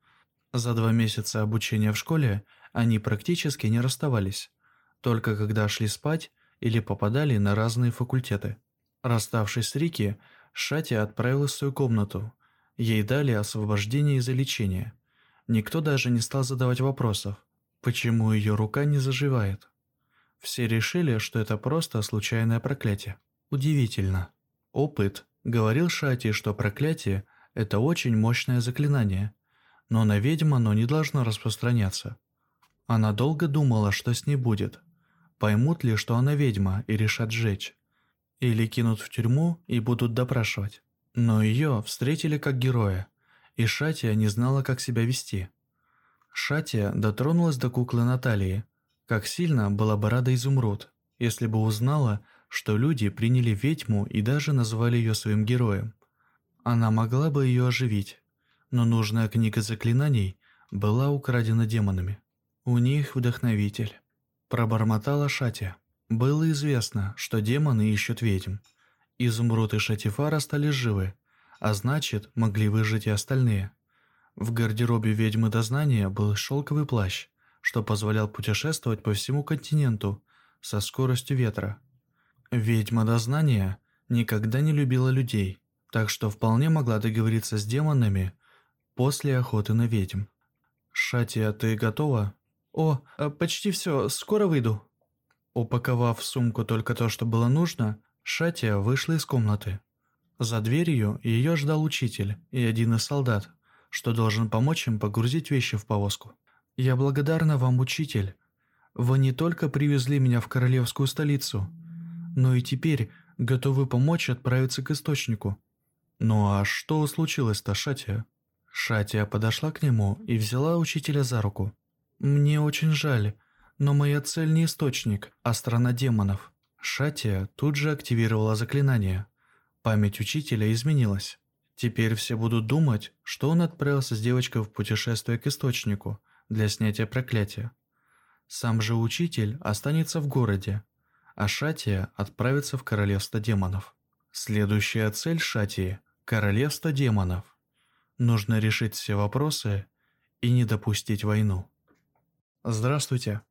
За два месяца обучения в школе они практически не расставались, только когда шли спать или попадали на разные факультеты. Расставшись с Рики, Шатия отправилась в свою комнату – Ей дали освобождение из-за лечения. Никто даже не стал задавать вопросов. Почему ее рука не заживает? Все решили, что это просто случайное проклятие. Удивительно. Опыт говорил Шати, что проклятие – это очень мощное заклинание, но на ведьм оно не должно распространяться. Она долго думала, что с ней будет. Поймут ли, что она ведьма и решат сжечь? Или кинут в тюрьму и будут допрашивать? Но ее встретили как героя, и Шатия не знала, как себя вести. Шатия дотронулась до куклы Натальи. Как сильно была бы рада изумруд, если бы узнала, что люди приняли ведьму и даже назвали ее своим героем. Она могла бы ее оживить, но нужная книга заклинаний была украдена демонами. У них вдохновитель. Пробормотала Шатия. Было известно, что демоны ищут ведьм. Изумруд и Шатифар остались живы, а значит, могли выжить и остальные. В гардеробе ведьмы дознания был шелковый плащ, что позволял путешествовать по всему континенту со скоростью ветра. Ведьма дознания никогда не любила людей, так что вполне могла договориться с демонами после охоты на ведьм. «Шатия, ты готова?» «О, э, почти все, скоро выйду». Упаковав в сумку только то, что было нужно, Шатия вышла из комнаты. За дверью ее ждал учитель и один из солдат, что должен помочь им погрузить вещи в повозку. «Я благодарна вам, учитель. Вы не только привезли меня в королевскую столицу, но и теперь готовы помочь отправиться к источнику». «Ну а что случилось-то, Шатия?» Шатия подошла к нему и взяла учителя за руку. «Мне очень жаль, но моя цель не источник, а страна демонов». Шатия тут же активировала заклинание. Память учителя изменилась. Теперь все будут думать, что он отправился с девочкой в путешествие к источнику для снятия проклятия. Сам же учитель останется в городе, а Шатия отправится в королевство демонов. Следующая цель Шатии – королевство демонов. Нужно решить все вопросы и не допустить войну. Здравствуйте.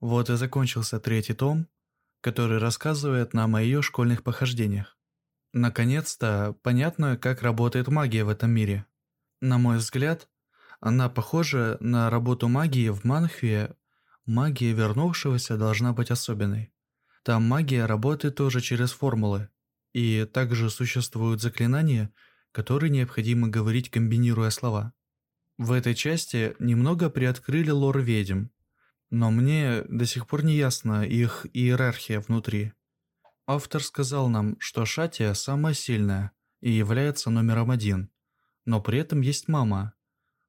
Вот и закончился третий том, который рассказывает нам о ее школьных похождениях. Наконец-то понятно, как работает магия в этом мире. На мой взгляд, она похожа на работу магии в Манхве. Магия вернувшегося должна быть особенной. Там магия работает тоже через формулы. И также существуют заклинания – которые необходимо говорить, комбинируя слова. В этой части немного приоткрыли лор ведьм, но мне до сих пор не ясна их иерархия внутри. Автор сказал нам, что Шатия самая сильная и является номером один, но при этом есть мама.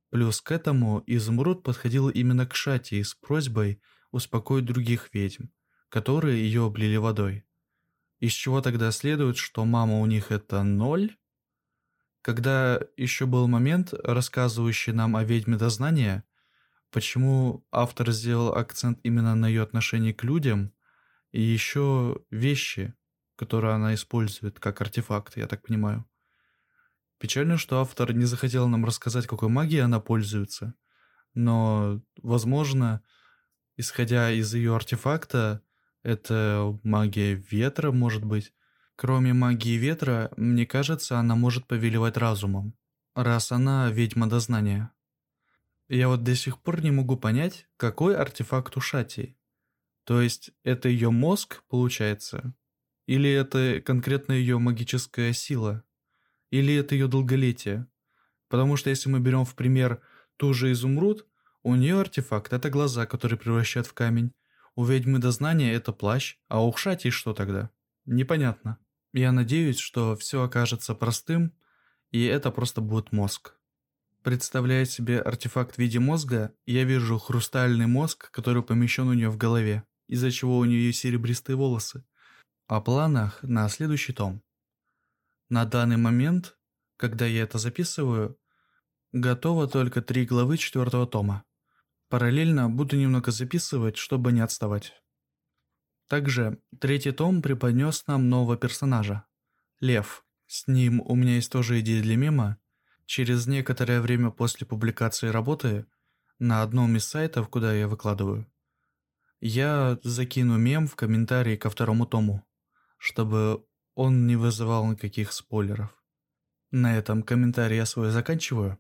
Плюс к этому Изумруд подходил именно к Шатии с просьбой успокоить других ведьм, которые ее облили водой. Из чего тогда следует, что мама у них это ноль? Когда еще был момент, рассказывающий нам о ведьме дознания, почему автор сделал акцент именно на ее отношении к людям и еще вещи, которые она использует как артефакт, я так понимаю. Печально, что автор не захотел нам рассказать, какой магией она пользуется, но, возможно, исходя из ее артефакта, это магия ветра, может быть, Кроме магии ветра, мне кажется, она может повелевать разумом, раз она ведьма дознания. Я вот до сих пор не могу понять, какой артефакт у Шати. То есть, это ее мозг, получается? Или это конкретно ее магическая сила? Или это ее долголетие? Потому что если мы берем в пример ту же изумруд, у нее артефакт – это глаза, которые превращают в камень. У ведьмы дознания это плащ, а у Шати что тогда? Непонятно. Я надеюсь, что все окажется простым, и это просто будет мозг. Представляя себе артефакт в виде мозга, я вижу хрустальный мозг, который помещен у нее в голове, из-за чего у нее серебристые волосы. О планах на следующий том. На данный момент, когда я это записываю, готово только три главы четвертого тома. Параллельно буду немного записывать, чтобы не отставать. Также третий том преподнес нам нового персонажа – Лев. С ним у меня есть тоже идея для мема. Через некоторое время после публикации работы на одном из сайтов, куда я выкладываю, я закину мем в комментарии ко второму тому, чтобы он не вызывал никаких спойлеров. На этом комментарий я свой заканчиваю.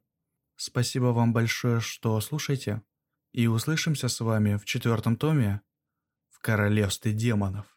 Спасибо вам большое, что слушаете, И услышимся с вами в четвертом томе в Королевстве демонов.